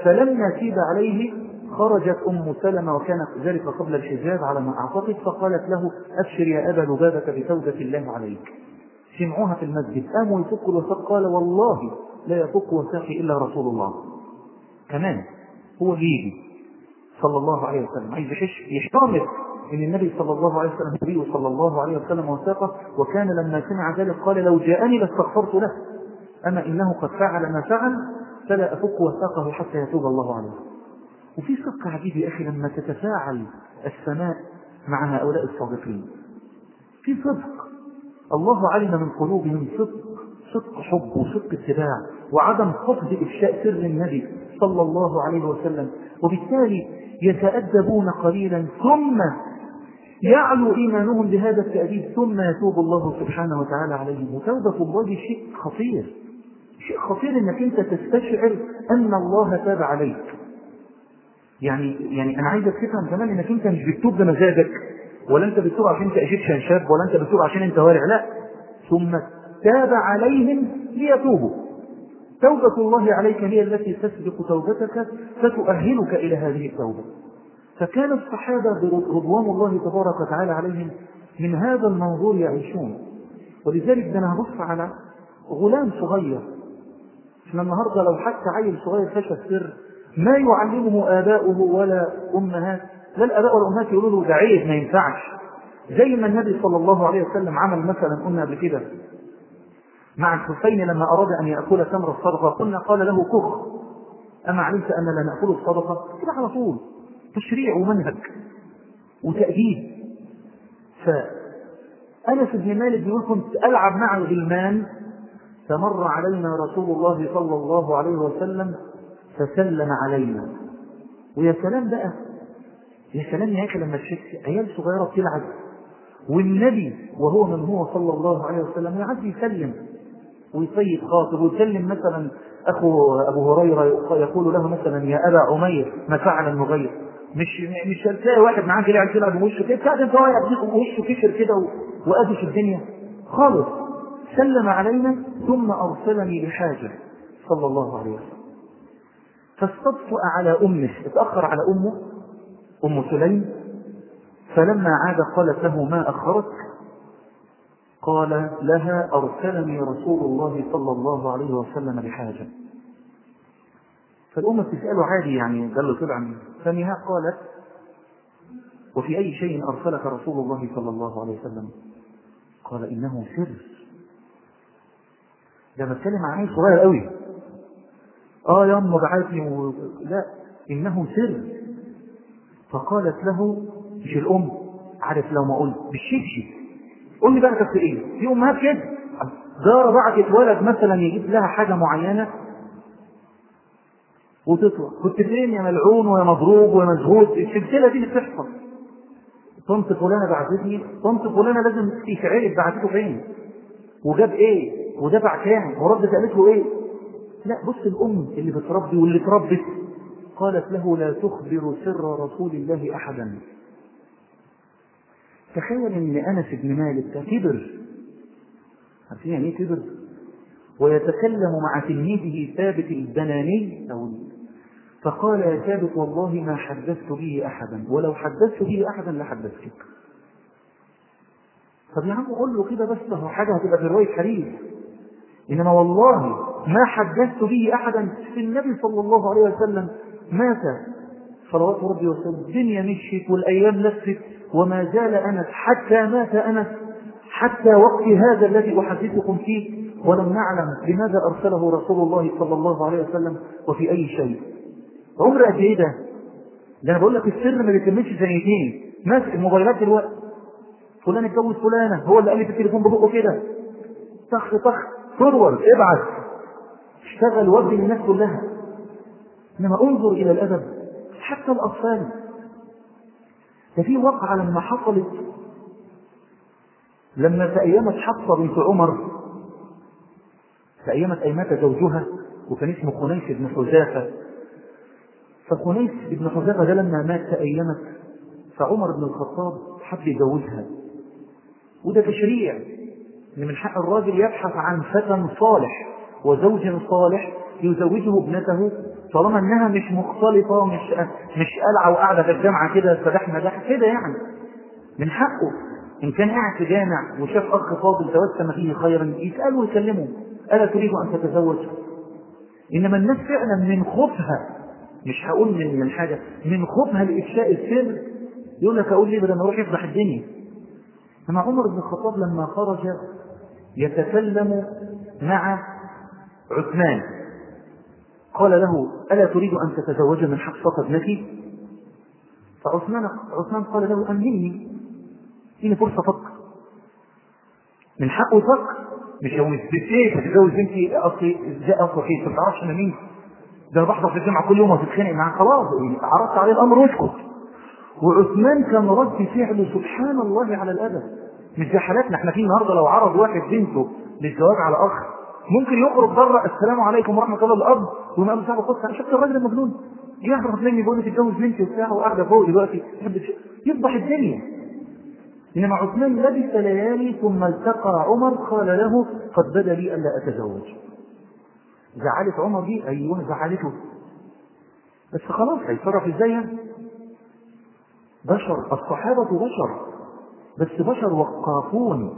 فلما تيب عليه خرجت أم سلمة وكانت ذلك قبل الحجاب على ما أعتقد فقالت له أبشر يا أبا لبابة بتوبة الله عليك. سمعوها في المسجد. قاموا يفكوا الوثاق؟ قال والله لا يفك وثاقي إلا رسول الله. كمان هو يجي صلى الله عليه وسلم. عايز يحش يحتمل إن النبي صلى الله عليه وسلم النبي صلى الله عليه وسلم وثاقه وكان لما سمع ذلك قال لو جاءني لاستغفرت له. أما إنه قد فعل ما فعل فلا أفك وثاقه حتى يتوب الله عليه. وفي صدق عجيب يا أخي لما تتفاعل السماء مع هؤلاء الصادقين. في صدق. الله علم من قلوبهم صدق صدق حب وصدق اتباع وعدم قصد إفشاء سر النبي صلى الله عليه وسلم. وبالتالي يتأدبون قليلا ثم يعلو إيمانهم بهذا التأديب ثم يتوب الله سبحانه وتعالى عليهم. وتوبة الله شيء خطير. شيء خطير إنك أنت تستشعر أن الله تاب عليك. يعني يعني أنا عايزك تفهم كمان إنك أنت مش بتتوب بمزاجك ولا أنت بتتوب عشان أنت إيجيبشن شاب ولا أنت بتتوب عشان أنت وارع لا. ثم تاب عليهم ليتوبوا. توبة الله عليك هي التي تسبق توبتك فتؤهلك إلى هذه التوبة. فكان الصحابة رضوان الله تبارك وتعالى عليهم من هذا المنظور يعيشون. ولذلك ده أنا هبص على غلام صغير إحنا النهارده لو حتى عيل صغير خشى السر ما يعلمه آباؤه ولا أمهات لا الآباء ولا الأمهات يقولوا له ده عيب ما ينفعش. زي ما النبي صلى الله عليه وسلم عمل مثلا قلنا قبل كده. مع الحسين لما أراد أن يأكل تمر الصدقة قلنا قال له كخ. أما علمت أن لا نأكل الصدقة؟ كده على طول. تشريع ومنهج وتأديب. فأنس بن مالك بيقول كنت ألعب مع الغلمان فمر علينا رسول الله صلى الله عليه وسلم فسلم علينا. ويا سلام بقى يا سلام يا أخي لما تشوف عيال صغيرة بتلعب والنبي وهو من هو صلى الله عليه وسلم يعدي يسلم ويطيب خاطر ويسلم مثلا أخو أبو هريرة يقول له مثلا يا أبا عمير ما فعل النغير مش مش هتلاقي واحد معاه قاعد يلعب وشه كده انت واقع وشه كشر كده وقافش الدنيا. خالص. سلم علينا ثم أرسلني لحاجة. صلى الله عليه وسلم. فاستطفأ على أمه. اتأخر على أمه. أم سليم. فلما عاد قالت له ما أخرك؟ قال لها أرسلني رسول الله صلى الله عليه وسلم لحاجة. فالأمة تسأله عادي يعني قال له طبعا. عن فنها قالت وفي أي شيء أرسلك رسول الله صلى الله عليه وسلم؟ قال إنه سر. ده بتكلم عن عيل صغير قوي. آه يا أم بعتني و... لا إنه سر. فقالت له مش الأم عارف لو ما قلت بالشبشب. قول لي بقى كانت إيه؟ في أمهات كده. جاره بعتت ولد مثلا يجيب لها حاجة معينة وتطلع. كنت فين؟ يا ملعون ويا مضروب ويا مزهود. السلسلة دي اللي بتحصل. طنط فلانة بعتتني. طنط فلانة لازم يتعرف بعتته فين؟ وجاب إيه؟ ودفع كام ورد قالت له إيه؟ لا بص الأم اللي بتربي واللي تربت قالت له لا تخبر سر رسول الله أحدا. تخيل إن أنس بن مالك ده كبر. عارفين يعني إيه كبر؟ ويتكلم مع تلميذه ثابت البناني. أو فقال يا ثابت والله ما حدثت به أحدا. ولو حدثت به أحدا لحدثتك. طب يا عم قول له كده بس هو حاجة هتبقى في روايه حديث إنما والله ما حدثت به أحدا في النبي صلى الله عليه وسلم مات. صلوات ربي وسلم الدنيا مشيت والأيام لفت وما زال أنس حتى مات أنس حتى وقت هذا الذي أحدثكم فيه. ولم نعلم لماذا أرسله رسول الله صلى الله عليه وسلم وفي أي شيء. عمر قد إيه ده؟ ده أنا بقول لك السر ما بيكملش ثانيتين ماسك الموبايلات دلوقتي. فلان اتجوز فلانة هو اللي قال لي في التليفون ببقه كده. طخ طخ. forward ابعت. اشتغل وجه للناس كلها. إنما انظر إلى الأدب حتى الأطفال. ده في واقعه لما حصلت. لما تأيمت حفصة بنت عمر تأيمت أيمات زوجها وكان اسمه خنيس بن حذافة. فخنيس بن حذافة ده لما مات تأيمت فعمر بن الخطاب حب يجوزها وده تشريع. إن من حق الراجل يبحث عن فتى صالح وزوج صالح يزوجه ابنته طالما إنها مش مختلطة مش مش قلعة وقاعدة في الجامعة كده فدحنا دح كده يعني. من حقه. إن كان قاعد في جامع وشاف أخ فاضل توسم فيه خيرا يسأله ويكلمه. ألا تريد أن تتزوج إنما الناس فعلا من خوفها مش هقول من من حاجة من خوفها لإفشاء السر. يقول لك أقول ليه بدل ما أروح يفضح الدنيا؟ إنما عمر بن الخطاب لما خرج يتكلم مع عثمان. قال له ألا تريد أن تتزوج من حفصة ابنتي فعثمان عثمان قال له أمنني اديني فرصة فكر من حقه يفكر مش هو بالسيف تتجوز بنتي. أصلي إزاي فيه ما تعرفش أنا مين. ده أنا بحضر في الجامعة كل يوم وتتخانق معاه. خلاص عرضت عليه الأمر واسكت. وعثمان كان رد فعله سبحان الله على الأدب. مش زي حالاتنا إحنا في النهارده لو عرض واحد بنته للزواج على أخ ممكن يخرج بره السلام عليكم ورحمة الله الاب وما قال صاحبه خد أنا شفت الراجل المجنون. يعرف مني بيقول لي تتجوز بنتي وبتاع وقاعدة فوق دلوقتي. يفضح الدنيا. إنما عثمان لبث ليالي ثم التقى عمر قال له قد بدا لي ألا أتزوج. زعلت عمر دي؟ أيوه زعلته. بس خلاص هيتصرف إزاي بشر الصحابة بشر. بس بشر وقافون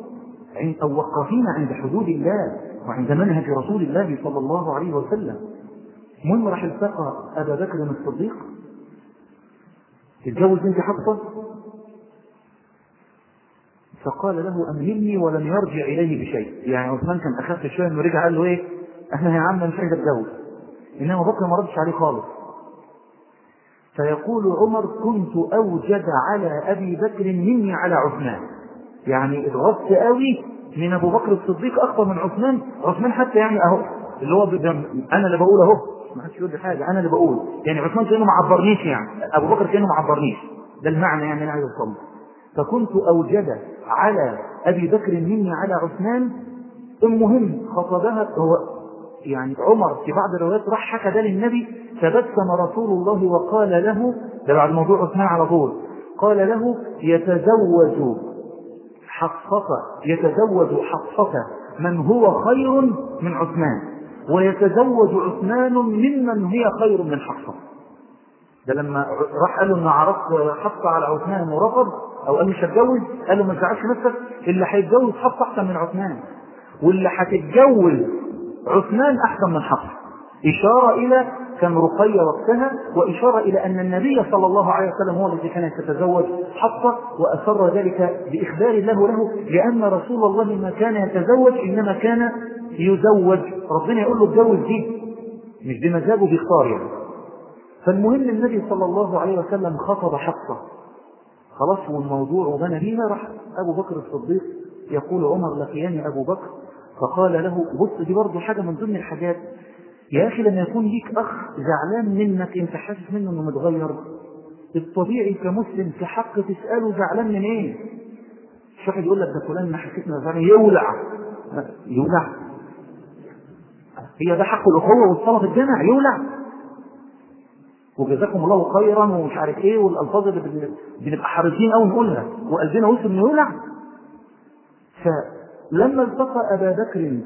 أو وقافين عند حدود الله وعند منهج رسول الله صلى الله عليه وسلم. المهم راح التقى أبا بكر الصديق؟ تتجوز بنت حفصة؟ فقال له امهلني ولم يرجع إليه بشيء. يعني عثمان كان أخف شوية إنه رجع قال له إيه؟ إحنا يا عم مش عايز أتجوز. إنما بكر ما ردش عليه خالص. فيقول عمر كنت أوجد على أبي بكر مني على عثمان. يعني اتغصت قوي من أبو بكر الصديق أكثر من عثمان عثمان حتى يعني أهو اللي هو أنا اللي بقول أهو. ما حدش يقول لي حاجة أنا اللي بقول. يعني عثمان كأنه ما عبرنيش يعني أبو بكر كأنه ما عبرنيش. ده المعنى يعني أنا عايز اوصل فكنت أوجد على أبي بكر مني على عثمان المهم خطبها هو يعني عمر في بعض الروايات راح حكى ده للنبي تبسم رسول الله وقال له ده بعد موضوع عثمان على طول قال له يتزوج حفصة يتزوج حفصة من هو خير من عثمان ويتزوج عثمان ممن هي خير من حفصة ده لما راح قال له إن عرضت حفصة على عثمان ورفض أو قال مش هتجوز؟ قال له ما تزعلش نفسك اللي هيتجوز حفصة أحسن من عثمان واللي هتتجوز عثمان احسن من حفصة إشارة إلى كان رقية وقتها وإشارة إلى أن النبي صلى الله عليه وسلم هو الذي كان يتزوج حفصة وأسر ذلك بإخبار الله له لأن رسول الله ما كان يتزوج إنما كان يزوج. ربنا يقول له اتجوز دي مش بمزاجه بيختار يعني. فالمهم النبي صلى الله عليه وسلم خطب حفصة. خلاص والموضوع وبنى بيها راح أبو بكر الصديق يقول عمر لقياني أبو بكر فقال له بص دي برضه حاجة من ضمن الحاجات. يا أخي لما يكون ليك أخ زعلان منك أنت حاسس منه إنه متغير. الطبيعي كمسلم في حق تسأله زعلان من إيه؟ مش واحد يقول لك ده فلان ما حسيتنا زعلان. يولع. يولع. هي ده حق الأخوة والصلاة في الجامع يولع. وجزاكم الله خيرا ومش عارف إيه والألفاظ اللي بنبقى حريصين قوي نقولها. وقلبنا وصل إنه يولع. فلما التقى أبا بكر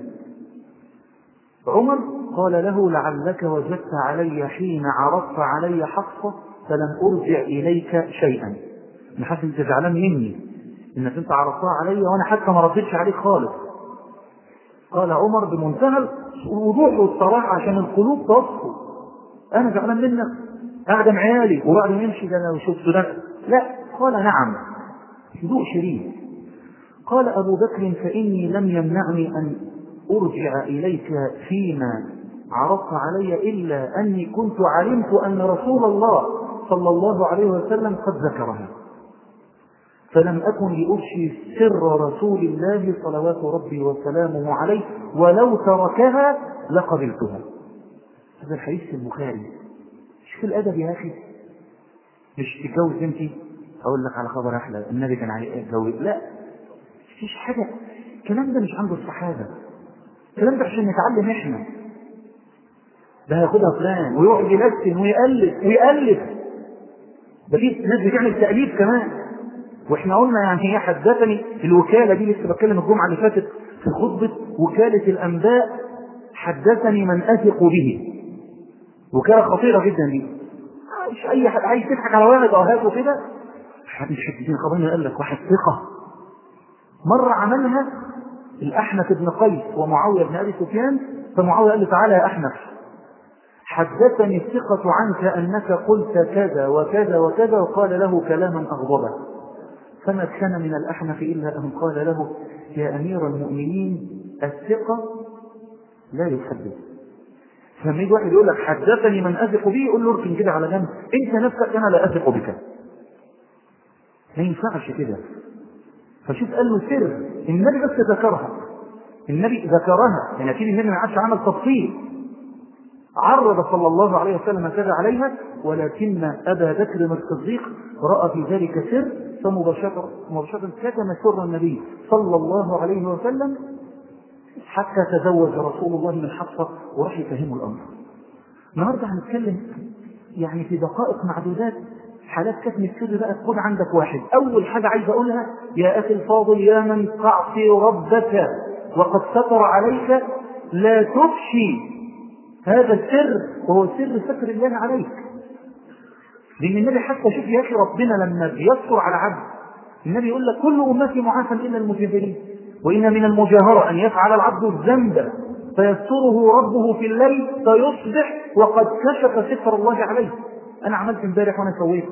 عمر قال له لعلك وجدت علي حين عرضت علي حفصة فلم أرجع إليك شيئا. أنا حاسس أنت زعلان مني إنك أنت عرضتها علي وأنا حتى ما ردتش عليك خالص. قال عمر بمنتهى الوضوح والصراحة عشان القلوب تصفو أنا زعلان منك أعدم عيالي وبعد يمشي ده أنا شفت ده. لا قال نعم هدوء شديد. قال أبو بكر فإني لم يمنعني أن أرجع إليك فيما عرضت علي إلا أني كنت علمت أن رسول الله صلى الله عليه وسلم قد ذكرها. فلم أكن لأرشي سر رسول الله صلوات ربي وسلامه عليه ولو تركها لقبلتها. هذا الحديث البخاري. شوف الأدب يا أخي. مش تتجوز بنتي؟ أقول لك على خبر أحلى. النبي كان عليه لا. مفيش حاجة. الكلام ده مش عند الصحابة الكلام ده عشان نتعلم إحنا. ده هياخدها فلان ويقعد يلسن ويألف ويألف ده في ناس بتعمل تأليف كمان. وإحنا قلنا يعني هي حدثني الوكالة دي لسه بتكلم الجمعة اللي فاتت في خطبة وكالة الأنباء. حدثني من أثق به. وكالة خطيرة جدا دي. مش أي حد عايز تضحك على واحد أو هاته كده. مش حدثين خبرني قال لك واحد ثقة. مرة عملها الأحنف بن قيس ومعاوية بن أبي سفيان فمعاوية قال له تعالى يا أحنف. حدثني الثقة عنك أنك قلت كذا وكذا وكذا وقال له كلاما أغضبه. فما كان من الأحنف إلا أن قال له يا أمير المؤمنين الثقة لا يحدث. فلما يجي واحد يقول لك حدثني من أثق به يقول له اركن كده على جنب. أنت نفسك أنا لا أثق بك. ما ينفعش كده. فشوف قال له سر النبي بس ذكرها. النبي ذكرها. يعني أكيد النبي ما عادش عمل تفصيل. عرض صلى الله عليه وسلم كذا عليها ولكن أبا بكر الصديق رأى في ذلك سر فمباشره مباشرة كتم سر النبي صلى الله عليه وسلم حتى تزوج رسول الله من حفصة وراح يفهمه الأمر. النهارده هنتكلم يعني في دقائق معدودات حالات كتم السر بقى خد عندك واحد. أول حاجة عايز أقولها يا أخي الفاضل يا من تعصي ربك وقد ستر عليك لا تفشي هذا السر وهو سر ستر الله عليك. لأن النبي حتى شوف يا أخي ربنا لما بيستر على عبد النبي يقول لك كل أمتي معافى إلا المجاهرين. وإن من المجاهرة أن يفعل العبد الذنب فيستره ربه في الليل فيصبح وقد كشف ستر الله عليه. أنا عملت امبارح وأنا سويت.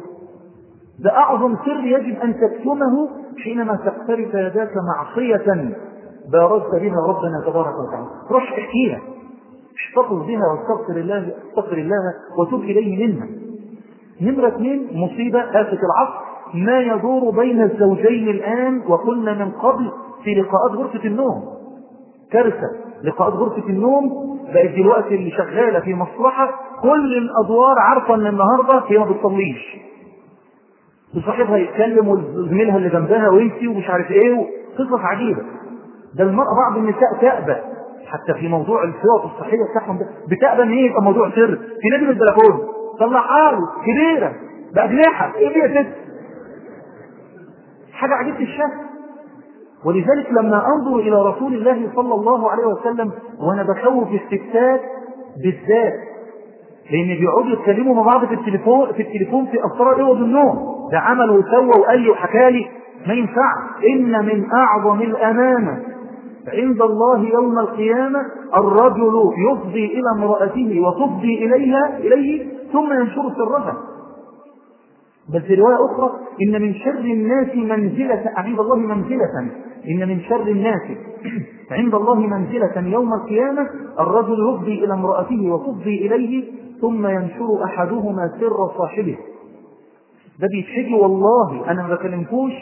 ده أعظم سر يجب أن تكتمه حينما تقترف يداك معصية بارزت بها ربنا تبارك وتعالى. روح احكيها احتفظ بها واستغفر الله استغفر الله وتب إليه منها. نمرة اثنين مصيبة آفة العصر. ما يدور بين الزوجين الآن وقلنا من قبل في لقاءات غرفة النوم. كارثة. لقاءات غرفة النوم بقت دلوقتي اللي شغالة في مصلحة كل الأدوار عارفة إن النهارده هي ما بتصليش وصاحبها يتكلم وزميلها اللي جنبها ويمشي ومش عارف إيه قصص عجيبة. ده المرأة بعض النساء تأبى. حتى في موضوع الفوط الصحية بتاعهم ده. بتأبى إن هي يبقى موضوع سر. في نادي البلكونه طلعها له كبيرة. بأجنحة إيه دي يا ست؟ حاجة عجيبة الشكل ولذلك لما أنظر إلى رسول الله صلى الله عليه وسلم وأنا بخوف الستات بالذات لأن بيقعدوا يتكلموا مع بعض في التليفون في التليفون في أسرار اوض النوم ده عمل وسوى وقال لي وحكى لي. ما ينفعش. إن من أعظم الأمانة عند الله يوم القيامة الرجل يفضي إلى امرأته وتفضي إليها إليه ثم ينشر سرها. بل في رواية أخرى إن من شر الناس منزلة عند الله منزلة. إن من شر الناس عند الله منزلة يوم القيامة الرجل يفضي إلى امرأته وتفضي إليه ثم ينشر أحدهما سر صاحبه. ده بيتحكي والله أنا ما بكلمكوش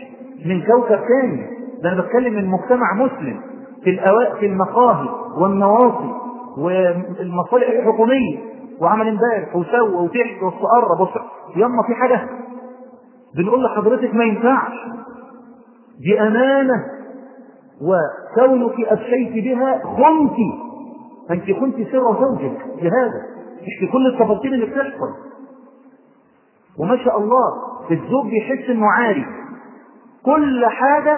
من كوكب ثاني ده أنا بتكلم من مجتمع مسلم في الأواء في المقاهي والنواصي والمصالح الحكومية. وعمل امبارح وسوى وتحت وص... يما في حاجة. بنقول لحضرتك ما ينفعش. دي أمانة وكونك أفشيت بها خنت فأنت خنت سر زوجك. بهذا. مش في كل التفاصيل اللي بتحصل. وما شاء الله الزوج بيحس إنه عاري. كل حاجة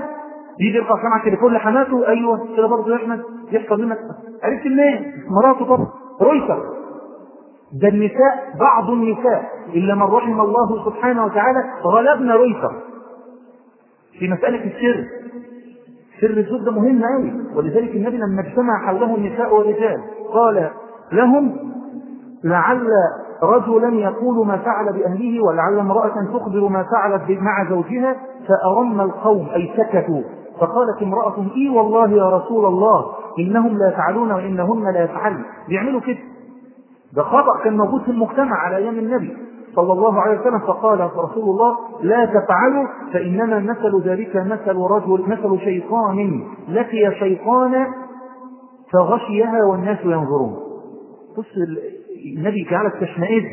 يجي يرفع سمع التليفون لحماته أيوه. كده برضه يا أحمد يحصل منك. عرفت منين؟ مراته طبعا. رويتر ده النساء بعض النساء إلا من رحم الله سبحانه وتعالى غلبنا رويتر في مسألة السر. سر الزوج ده مهم قوي ولذلك النبي لما اجتمع حوله النساء والرجال قال لهم لعل رجلا يقول ما فعل بأهله ولعل امرأة تخبر ما فعلت مع زوجها فأرم القوم أي سكتوا. فقالت امرأة إي والله يا رسول الله إنهم لا يفعلون وإنهن لا يفعلن. بيعملوا كده. ده خطأ كان موجود في المجتمع على أيام النبي صلى الله عليه وسلم. فقال رسول الله لا تفعلوا فإنما مثل ذلك مثل رجل مثل شيطان لقي شيطانا فغشيها والناس ينظرون. بص النبي جعلك تشمئز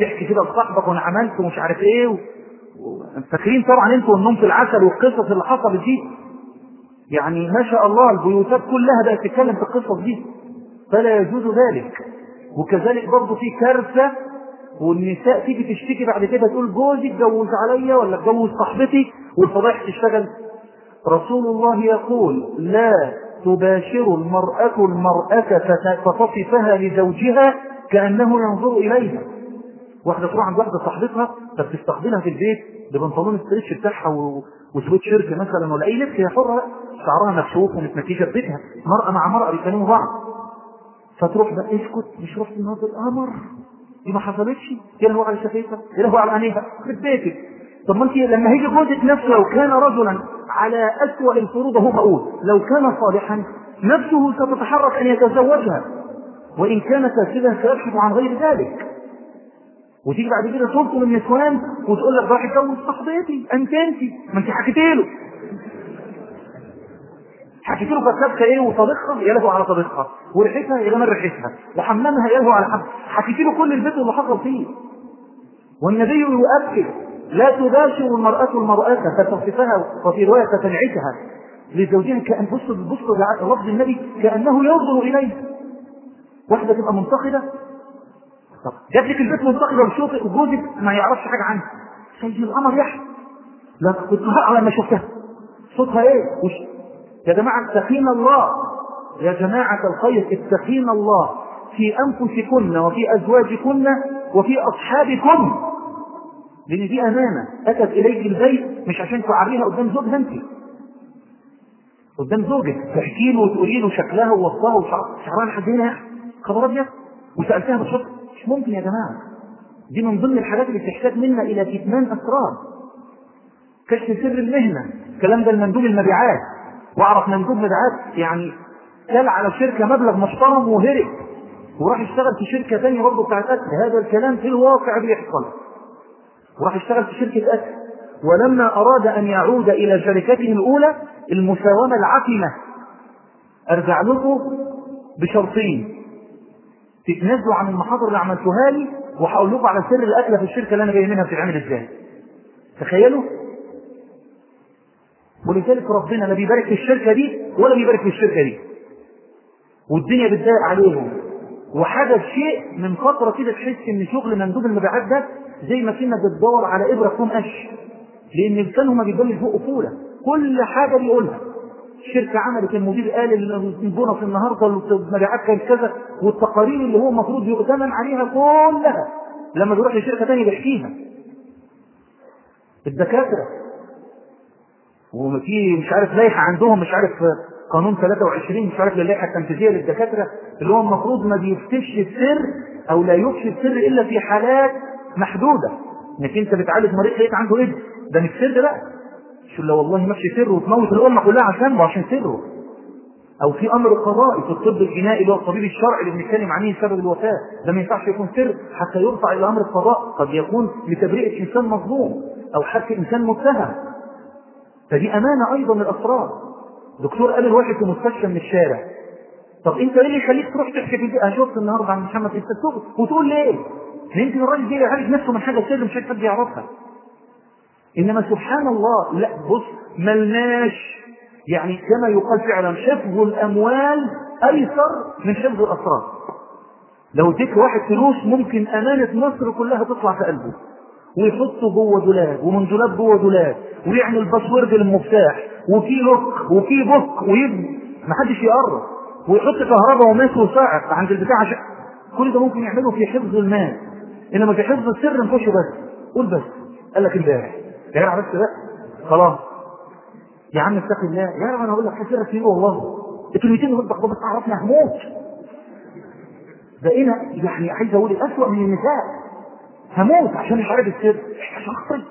تحكي كده لصاحبك وأنا عملت ومش عارف إيه و... فاكرين طبعا أنتوا النوم في العسل والقصص اللي حصلت دي. يعني ما شاء الله البيوتات كلها بقت تتكلم في القصص دي. فلا يجوز ذلك. وكذلك برضه في كارثة والنساء تيجي تشتكي بعد كده تقول جوزي اتجوز عليا ولا اتجوز صاحبتي والفضائح تشتغل. رسول الله يقول لا تباشر المرأة المرأة فتصفها لزوجها كأنه ينظر إليها. واحدة تروح عند واحدة صاحبتها فبتستقبلها في البيت؟ ببنطلون ال stretch بتاعها. وسويت شيرت مثلا ولا أي لبس هي حرة شعرها مكشوف ومتنتيجة بيتها. مرأة مع مرأة بيكلموا بعض. فتروح بقى اسكت مش رحت النهارده القمر دي ما حصلتش. يا له على شفيفها يا له على عينيها. في بيتك. طب ما انت لما هيجي جوزك نفسه لو كان رجلا على أسوأ الفروض هو مقول لو كان صالحا نفسه ستتحرك أن يتزوجها. وإن كان فاسدا سيبحث عن غير ذلك وتيجي بعد كده تطلب النسوان وتقول لك راح اتجوز صاحبتي انت انت ما انت حكيتي له حكيت له كتبتها إيه وطبخها يا له على طبخها وريحتها يا جمال ريحتها وحمامها يا له على حمام حكيت له كل البيت اللي حصل فيه والنبي يؤكد لا تباشر المرأة المرأة فتصفها وفي رواية تنعتها لزوجها كأن بص بص لفظ النبي كأنه ينظر إليه واحدة تبقى منتقدة؟ طب جات لك البيت منتقدة وشوفك وجوزك ما يعرفش حاجة عنها. سيد القمر يحيى. لا كنت على ما شفتها. صوتها إيه؟ وش؟ يا جماعة اتقين الله. يا جماعة الخير اتقين الله. في أنفسكن وفي أزواجكن وفي أصحابكن. لأن دي أمانة. أتت إليك البيت مش عشان تعريها قدام زوجها أنت. قدام زوجك. تحكي له وتقولي له شكلها ووصفها وشعرها. لحد هنا خبر أبيض وسألتها بالصدق. مش ممكن يا جماعة. دي من ضمن الحاجات اللي بتحتاج منا إلى كتمان أسرار. كشف سر المهنة. الكلام ده المندوب المبيعات. وأعرف مندوب مبيعات. يعني كل على شركة مبلغ محترم وهرب. وراح يشتغل في شركة ثانية برضه بتاعت أكل. هذا الكلام في الواقع بيحصل. وراح يشتغل في شركة أكل. ولما أراد أن يعود إلى شركته الأولى المساومة العقمة أرجع لكم بشرطين. تتنازلوا عن المحاضر اللي عملتوها لي وهقول لكم على سر الأكلة في الشركة اللي أنا جاي منها بتتعمل إزاي. تخيلوا؟ ولذلك ربنا لا بيبارك في الشركة دي ولا بيبارك في الشركة دي. والدنيا بتضايق عليهم. وحدث شيء من فترة كده تحس إن شغل مندوب المبيعات ده زي ما كنا بتدور على إبرة فيهم قش لأن لسانهم ما بيبان فوق فوله كل حاجة بيقولها. الشركة عملت المدير قال البونص النهارده المبيعات كانت كذا والتقارير اللي هو المفروض يؤتمن عليها كلها لما بيروح لشركة ثانية بيحكيها. الدكاترة. وفي مش عارف لائحة عندهم مش عارف قانون 23 مش عارف اللائحه التنفيذيه للدكاترة اللي هو المفروض ما بيفتش السر أو لا يفشي السر إلا في حالات محدودة. إنك أنت بتعالج مريض لقيت عنده إيدز. ده مش سر بقى. شو لو والله ماشي سره وتموت الأمة كلها عشان سره. أو في أمر قضائي في الطب الجنائي اللي هو الطبيب الشرعي اللي بنتكلم عليه سبب الوفاة. ده ما ينفعش يكون سر حتى يرفع إلى أمر القضاء قد يكون لتبرئة إنسان مظلوم أو حتى إنسان متهم. فدي أمانة أيضا من الاسرار دكتور قال الواحد في مستشفى من الشارع طب أنت اللي يخليك تروح تحكي في أنا شفت النهارده عن محمد السوق وتقول ليه؟ يمكن الراجل ده يعالج نفسه من حاجة سر مش حد يعرفها. إنما سبحان الله لا بص ملناش. يعني كما يقال فعلا حفظ الأموال أيسر من حفظ الأسرار. لو اديت واحد فلوس ممكن أمانة مصر كلها تطلع في قلبه. ويحطه جوه دولاب ومن دولاب جوه دولاب ويعمل password للمفتاح وفي lock وفي بوك ويبني محدش يقرب. ويحط كهرباء وماس وصاعق عند البتاع عشان كل ده ممكن يعمله في حفظ المال. إنما في حفظ السر نخش بس. قول بس. قال لك امبارح. يا جماعة بس بقى خلاص. يا عم اتق الله. يا رب أنا أقول لك حسرك فيه والله. الكلمتين بتاخدهم بس عرفنا هموت بقينا يعني عايز أقول اسوء من النساء. هموت عشان مش عارف السر. شخصي.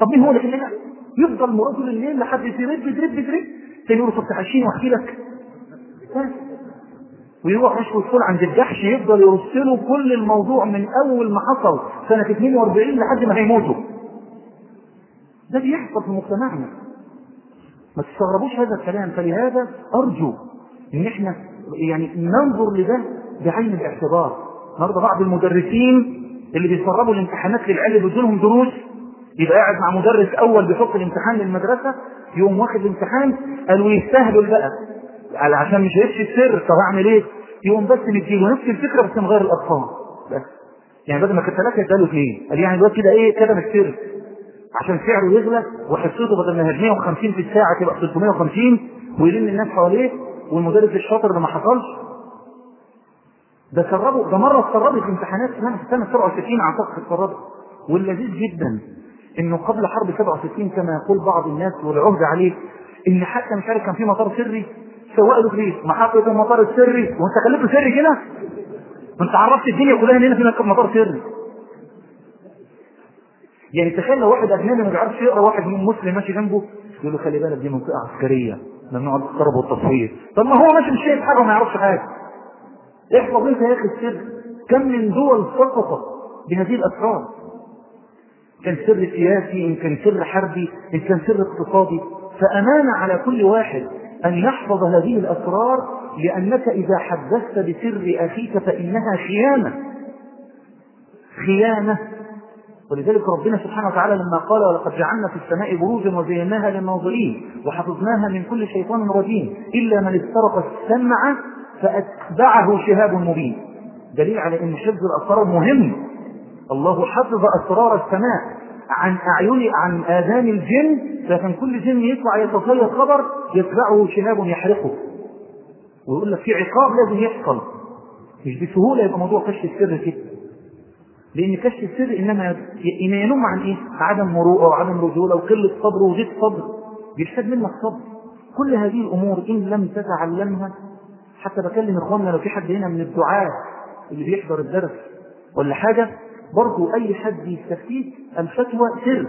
طب مين هو اللي كلنا يفضل مراته الليل لحد يرد يدرب يدرب تاني يقول صبح عشرين وأحكي لك. ويروح يشوي الفول عند الجحش يفضل يرسله كل الموضوع من أول ما حصل سنة 42 لحد ما هيموتوا. ده بيحصل في مجتمعنا. ما تستغربوش هذا الكلام فلهذا أرجو إن إحنا يعني ننظر لده بعين الاعتبار. النهارده بعض المدرسين اللي بيسربوا الامتحانات للعيال بدون لهم دروس يبقى قاعد مع مدرس أول بيحط الامتحان للمدرسة يقوم واخد الامتحان قالوا يستهبل بقى. قال عشان مش هيفشي السر طب أعمل إيه؟ يقوم بس مديله نفس الفكرة بس مغير الارقام بس. يعني بدل ما كانت ثلاثة اداله اثنين قال يعني الواد كده إيه؟ كتب السر عشان سعره يغلى وحصته بدل ما هي 150 في الساعة تبقى 350 ويلم الناس حواليه والمدرس الشاطر اللي ما حصلش. ده سربوا ده مرة امتحانات كمان في سنة 67 أعتقد اتسربت. واللذيذ جدا إنه قبل حرب 67 كما يقول بعض الناس والعهد عليه إن حتى مش عارف كان في مطار سري. سواق له فلوس محطه المطار السري. وانت خليته سري كده وانت عرفت الدنيا كلها ان هنا في مطار سري. يعني تخيل لو واحد اجنبي ما بيعرفش يقرأ واحد من مسلم ماشي جنبه يقول له خلي بالك دي منطقة عسكرية ممنوع الضرب والتصوير. طب ما هو ماشي مش شايف حاجة وما يعرفش حاجة. احفظ انت يا أخي السر كم من دول سقطت بهذه الأسرار. كان سر سياسي إن كان سر حربي إن كان سر اقتصادي. فامانه على كل واحد أن يحفظ هذه الأسرار لأنك إذا حدثت بسر أخيك فإنها خيانة. خيانة. ولذلك ربنا سبحانه وتعالى لما قال ولقد جعلنا في السماء بروجا وزيناها للناظرين وحفظناها من كل شيطان رجيم إلا من استرق السمع فأتبعه شهاب مبين دليل على إن حفظ الأسرار مهم. الله حفظ أسرار السماء عن اعين عن آذان الجن فكان كل جن يطلع يتصيد خبر يتبعه شهاب يحرقه. ويقول لك في عقاب لازم يحصل. مش بسهولة يبقى موضوع كشف السر كده. لأن كشف السر إنما ينم عن إيه؟ عدم مروءه وعدم رجوله وقلة صبر وجد صبر. بيحتاج منك صبر. كل هذه الأمور إن لم تتعلمها حتى بكلم إخواننا لو في حد هنا من الدعاة اللي بيحضر الدرس ولا حاجة برضو أي حد يستفتيك الفتوى سر.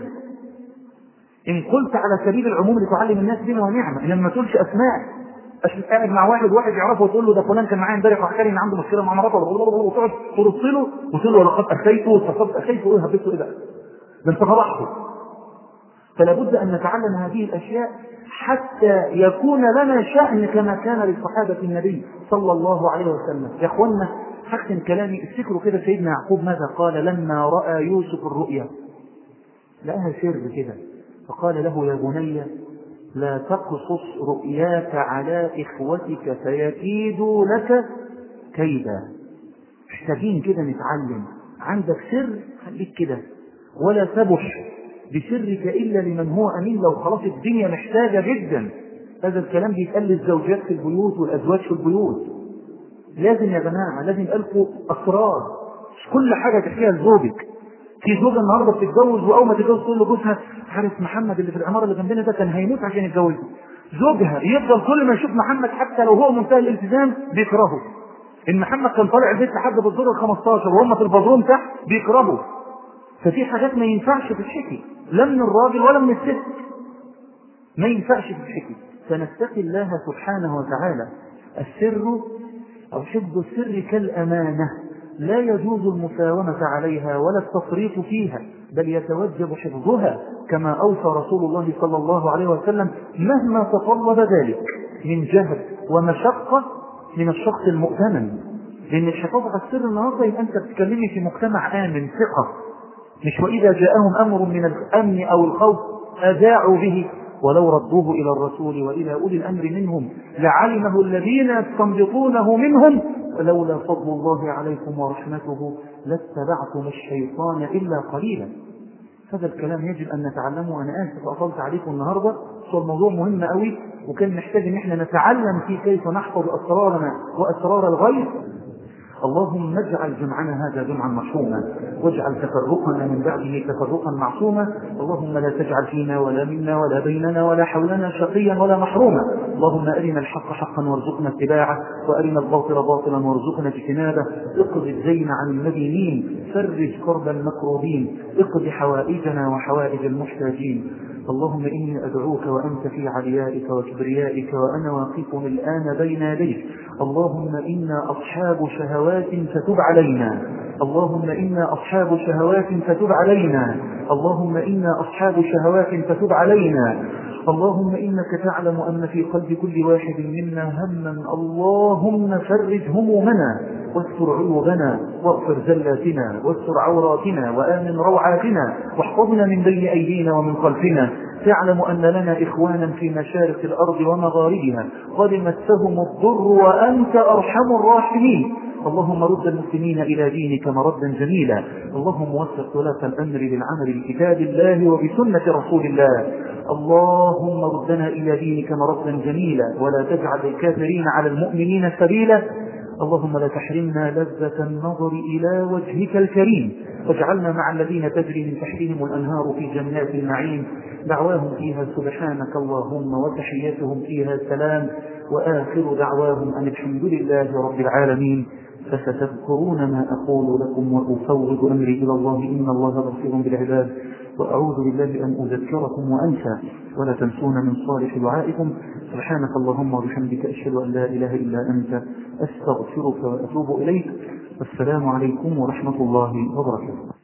إن قلت على سبيل العموم لتعلم الناس بما ونعمه إنما ما تقولش أسماء. عشان قاعد مع واحد واحد يعرفه وتقول له ده فلان كان معايا امبارح وحكى لي إن عنده مشكلة مع مراته وتقعد ترص له وتقول له لقد أخيته واتصلت أخيته إيه هبته إيه ده؟ ده أنت فضحته فلا بد أن نتعلم هذه الأشياء حتى يكون لنا شأن كما كان لصحابة النبي صلى الله عليه وسلم. يا أخوانا أختم كلامي افتكروا كده سيدنا يعقوب ماذا قال لما رأى يوسف الرؤيا. لقاها سر كده فقال له يا بني لا تقصص رؤياك على إخوتك فيكيدوا لك كيدا. محتاجين كده نتعلم. عندك سر؟ خليك كده. ولا تبش بسرك إلا لمن هو أمين. لو خلاص الدنيا محتاجة جدا. هذا الكلام بيتقال للزوجات في البيوت والأزواج في البيوت. لازم يا جماعة لازم ألقوا أسرار مش كل حاجة تحكيها لزوجك. في زوجة النهاردة بتتجوز وأول ما تتجوز تقول لجوزها عارف محمد اللي في العمارة اللي جنبنا ده كان هيموت عشان يتجوزه. زوجها يفضل كل ما يشوف محمد حتى لو هو منتهى الالتزام بيكرهه. إن محمد كان طالع البيت لحد بالدور ال 15 وهم في البدروم تحت بيكرهوا ففي حاجات ما ينفعش تتحكي. لا من الراجل ولا من الست. ما ينفعش تتحكي. فنتقي الله سبحانه وتعالى السر أو حفظ السر كالأمانة. لا يجوز المساومة عليها ولا التفريط فيها بل يتوجب حفظها كما أوصى رسول الله صلى الله عليه وسلم مهما تطلب ذلك من جهد ومشقة من الشخص المؤتمن. لأن الحفاظ على السر النهارده يبقى أنت بتتكلمي في مجتمع آمن ثقة. مش وإذا جاءهم أمر من الأمن أو الخوف أذاعوا به. ولو ردوه إلى الرسول وإلى أولي الأمر منهم لعلمه الذين يستنبطونه منهم ولولا فضل الله عليكم ورحمته لاتبعتم الشيطان إلا قليلا. هذا الكلام يجب أن نتعلمه. وأنا آسف أطلت عليكم النهاردة. هو الموضوع مهم قوي وكان محتاج أن إحنا نتعلم فيه كيف نحفظ أسرارنا وأسرار الغيب. اللهم اجعل جمعنا هذا جمعا مرحوما واجعل تفرقنا من بعده تفرقا معصوما. اللهم لا تجعل فينا ولا منا ولا بيننا ولا حولنا شقيا ولا محروما. اللهم أرنا الحق حقا وارزقنا اتباعه وأرنا الباطل باطلا وارزقنا اجتنابه. اقض الدين عن المدينين فرج كرب المكروبين. اقض حوائجنا وحوائج المحتاجين. اللهم إني أدعوك وأنت في عليائك وكبريائك وأنا واقف الآن بين يديك. اللهم إنا أصحاب شهوات فتب علينا. اللهم إنا أصحاب شهوات فتب علينا. اللهم إنا أصحاب شهوات فتب علينا. اللهم إنك تعلم أن في قلب كل واحد منا هما. اللهم فرج همومنا واستر عيوبنا واغفر زلاتنا واستر عوراتنا وآمن روعاتنا واحفظنا من بين أيدينا ومن خلفنا. تعلم أن لنا إخوانا في مشارق الأرض ومغاربها. قد مسهم الضر وأنت أرحم الراحمين. اللهم رد المسلمين إلى دينك مردا جميلا. اللهم وفق ولاة الأمر للعمل بكتاب الله وبسنة رسول الله. اللهم ردنا إلى دينك مردا جميلا. ولا تجعل الكافرين على المؤمنين سبيلا. اللهم لا تحرمنا لذة النظر إلى وجهك الكريم. واجعلنا مع الذين تجري من تحتهم الأنهار في جنات النعيم. دعواهم فيها سبحانك اللهم وتحياتهم فيها سلام. وآخر دعواهم أن الحمد لله رب العالمين. فستذكرون ما أقول لكم وأفوض أمري إلى الله إن الله بصير بالعباد وأعوذ بالله أن أذكركم وأنسى ولا تنسون من صالح دعائكم سبحانك اللهم وبحمدك أشهد أن لا إله إلا أنت أستغفرك وأتوب إليك والسلام عليكم ورحمة الله وبركاته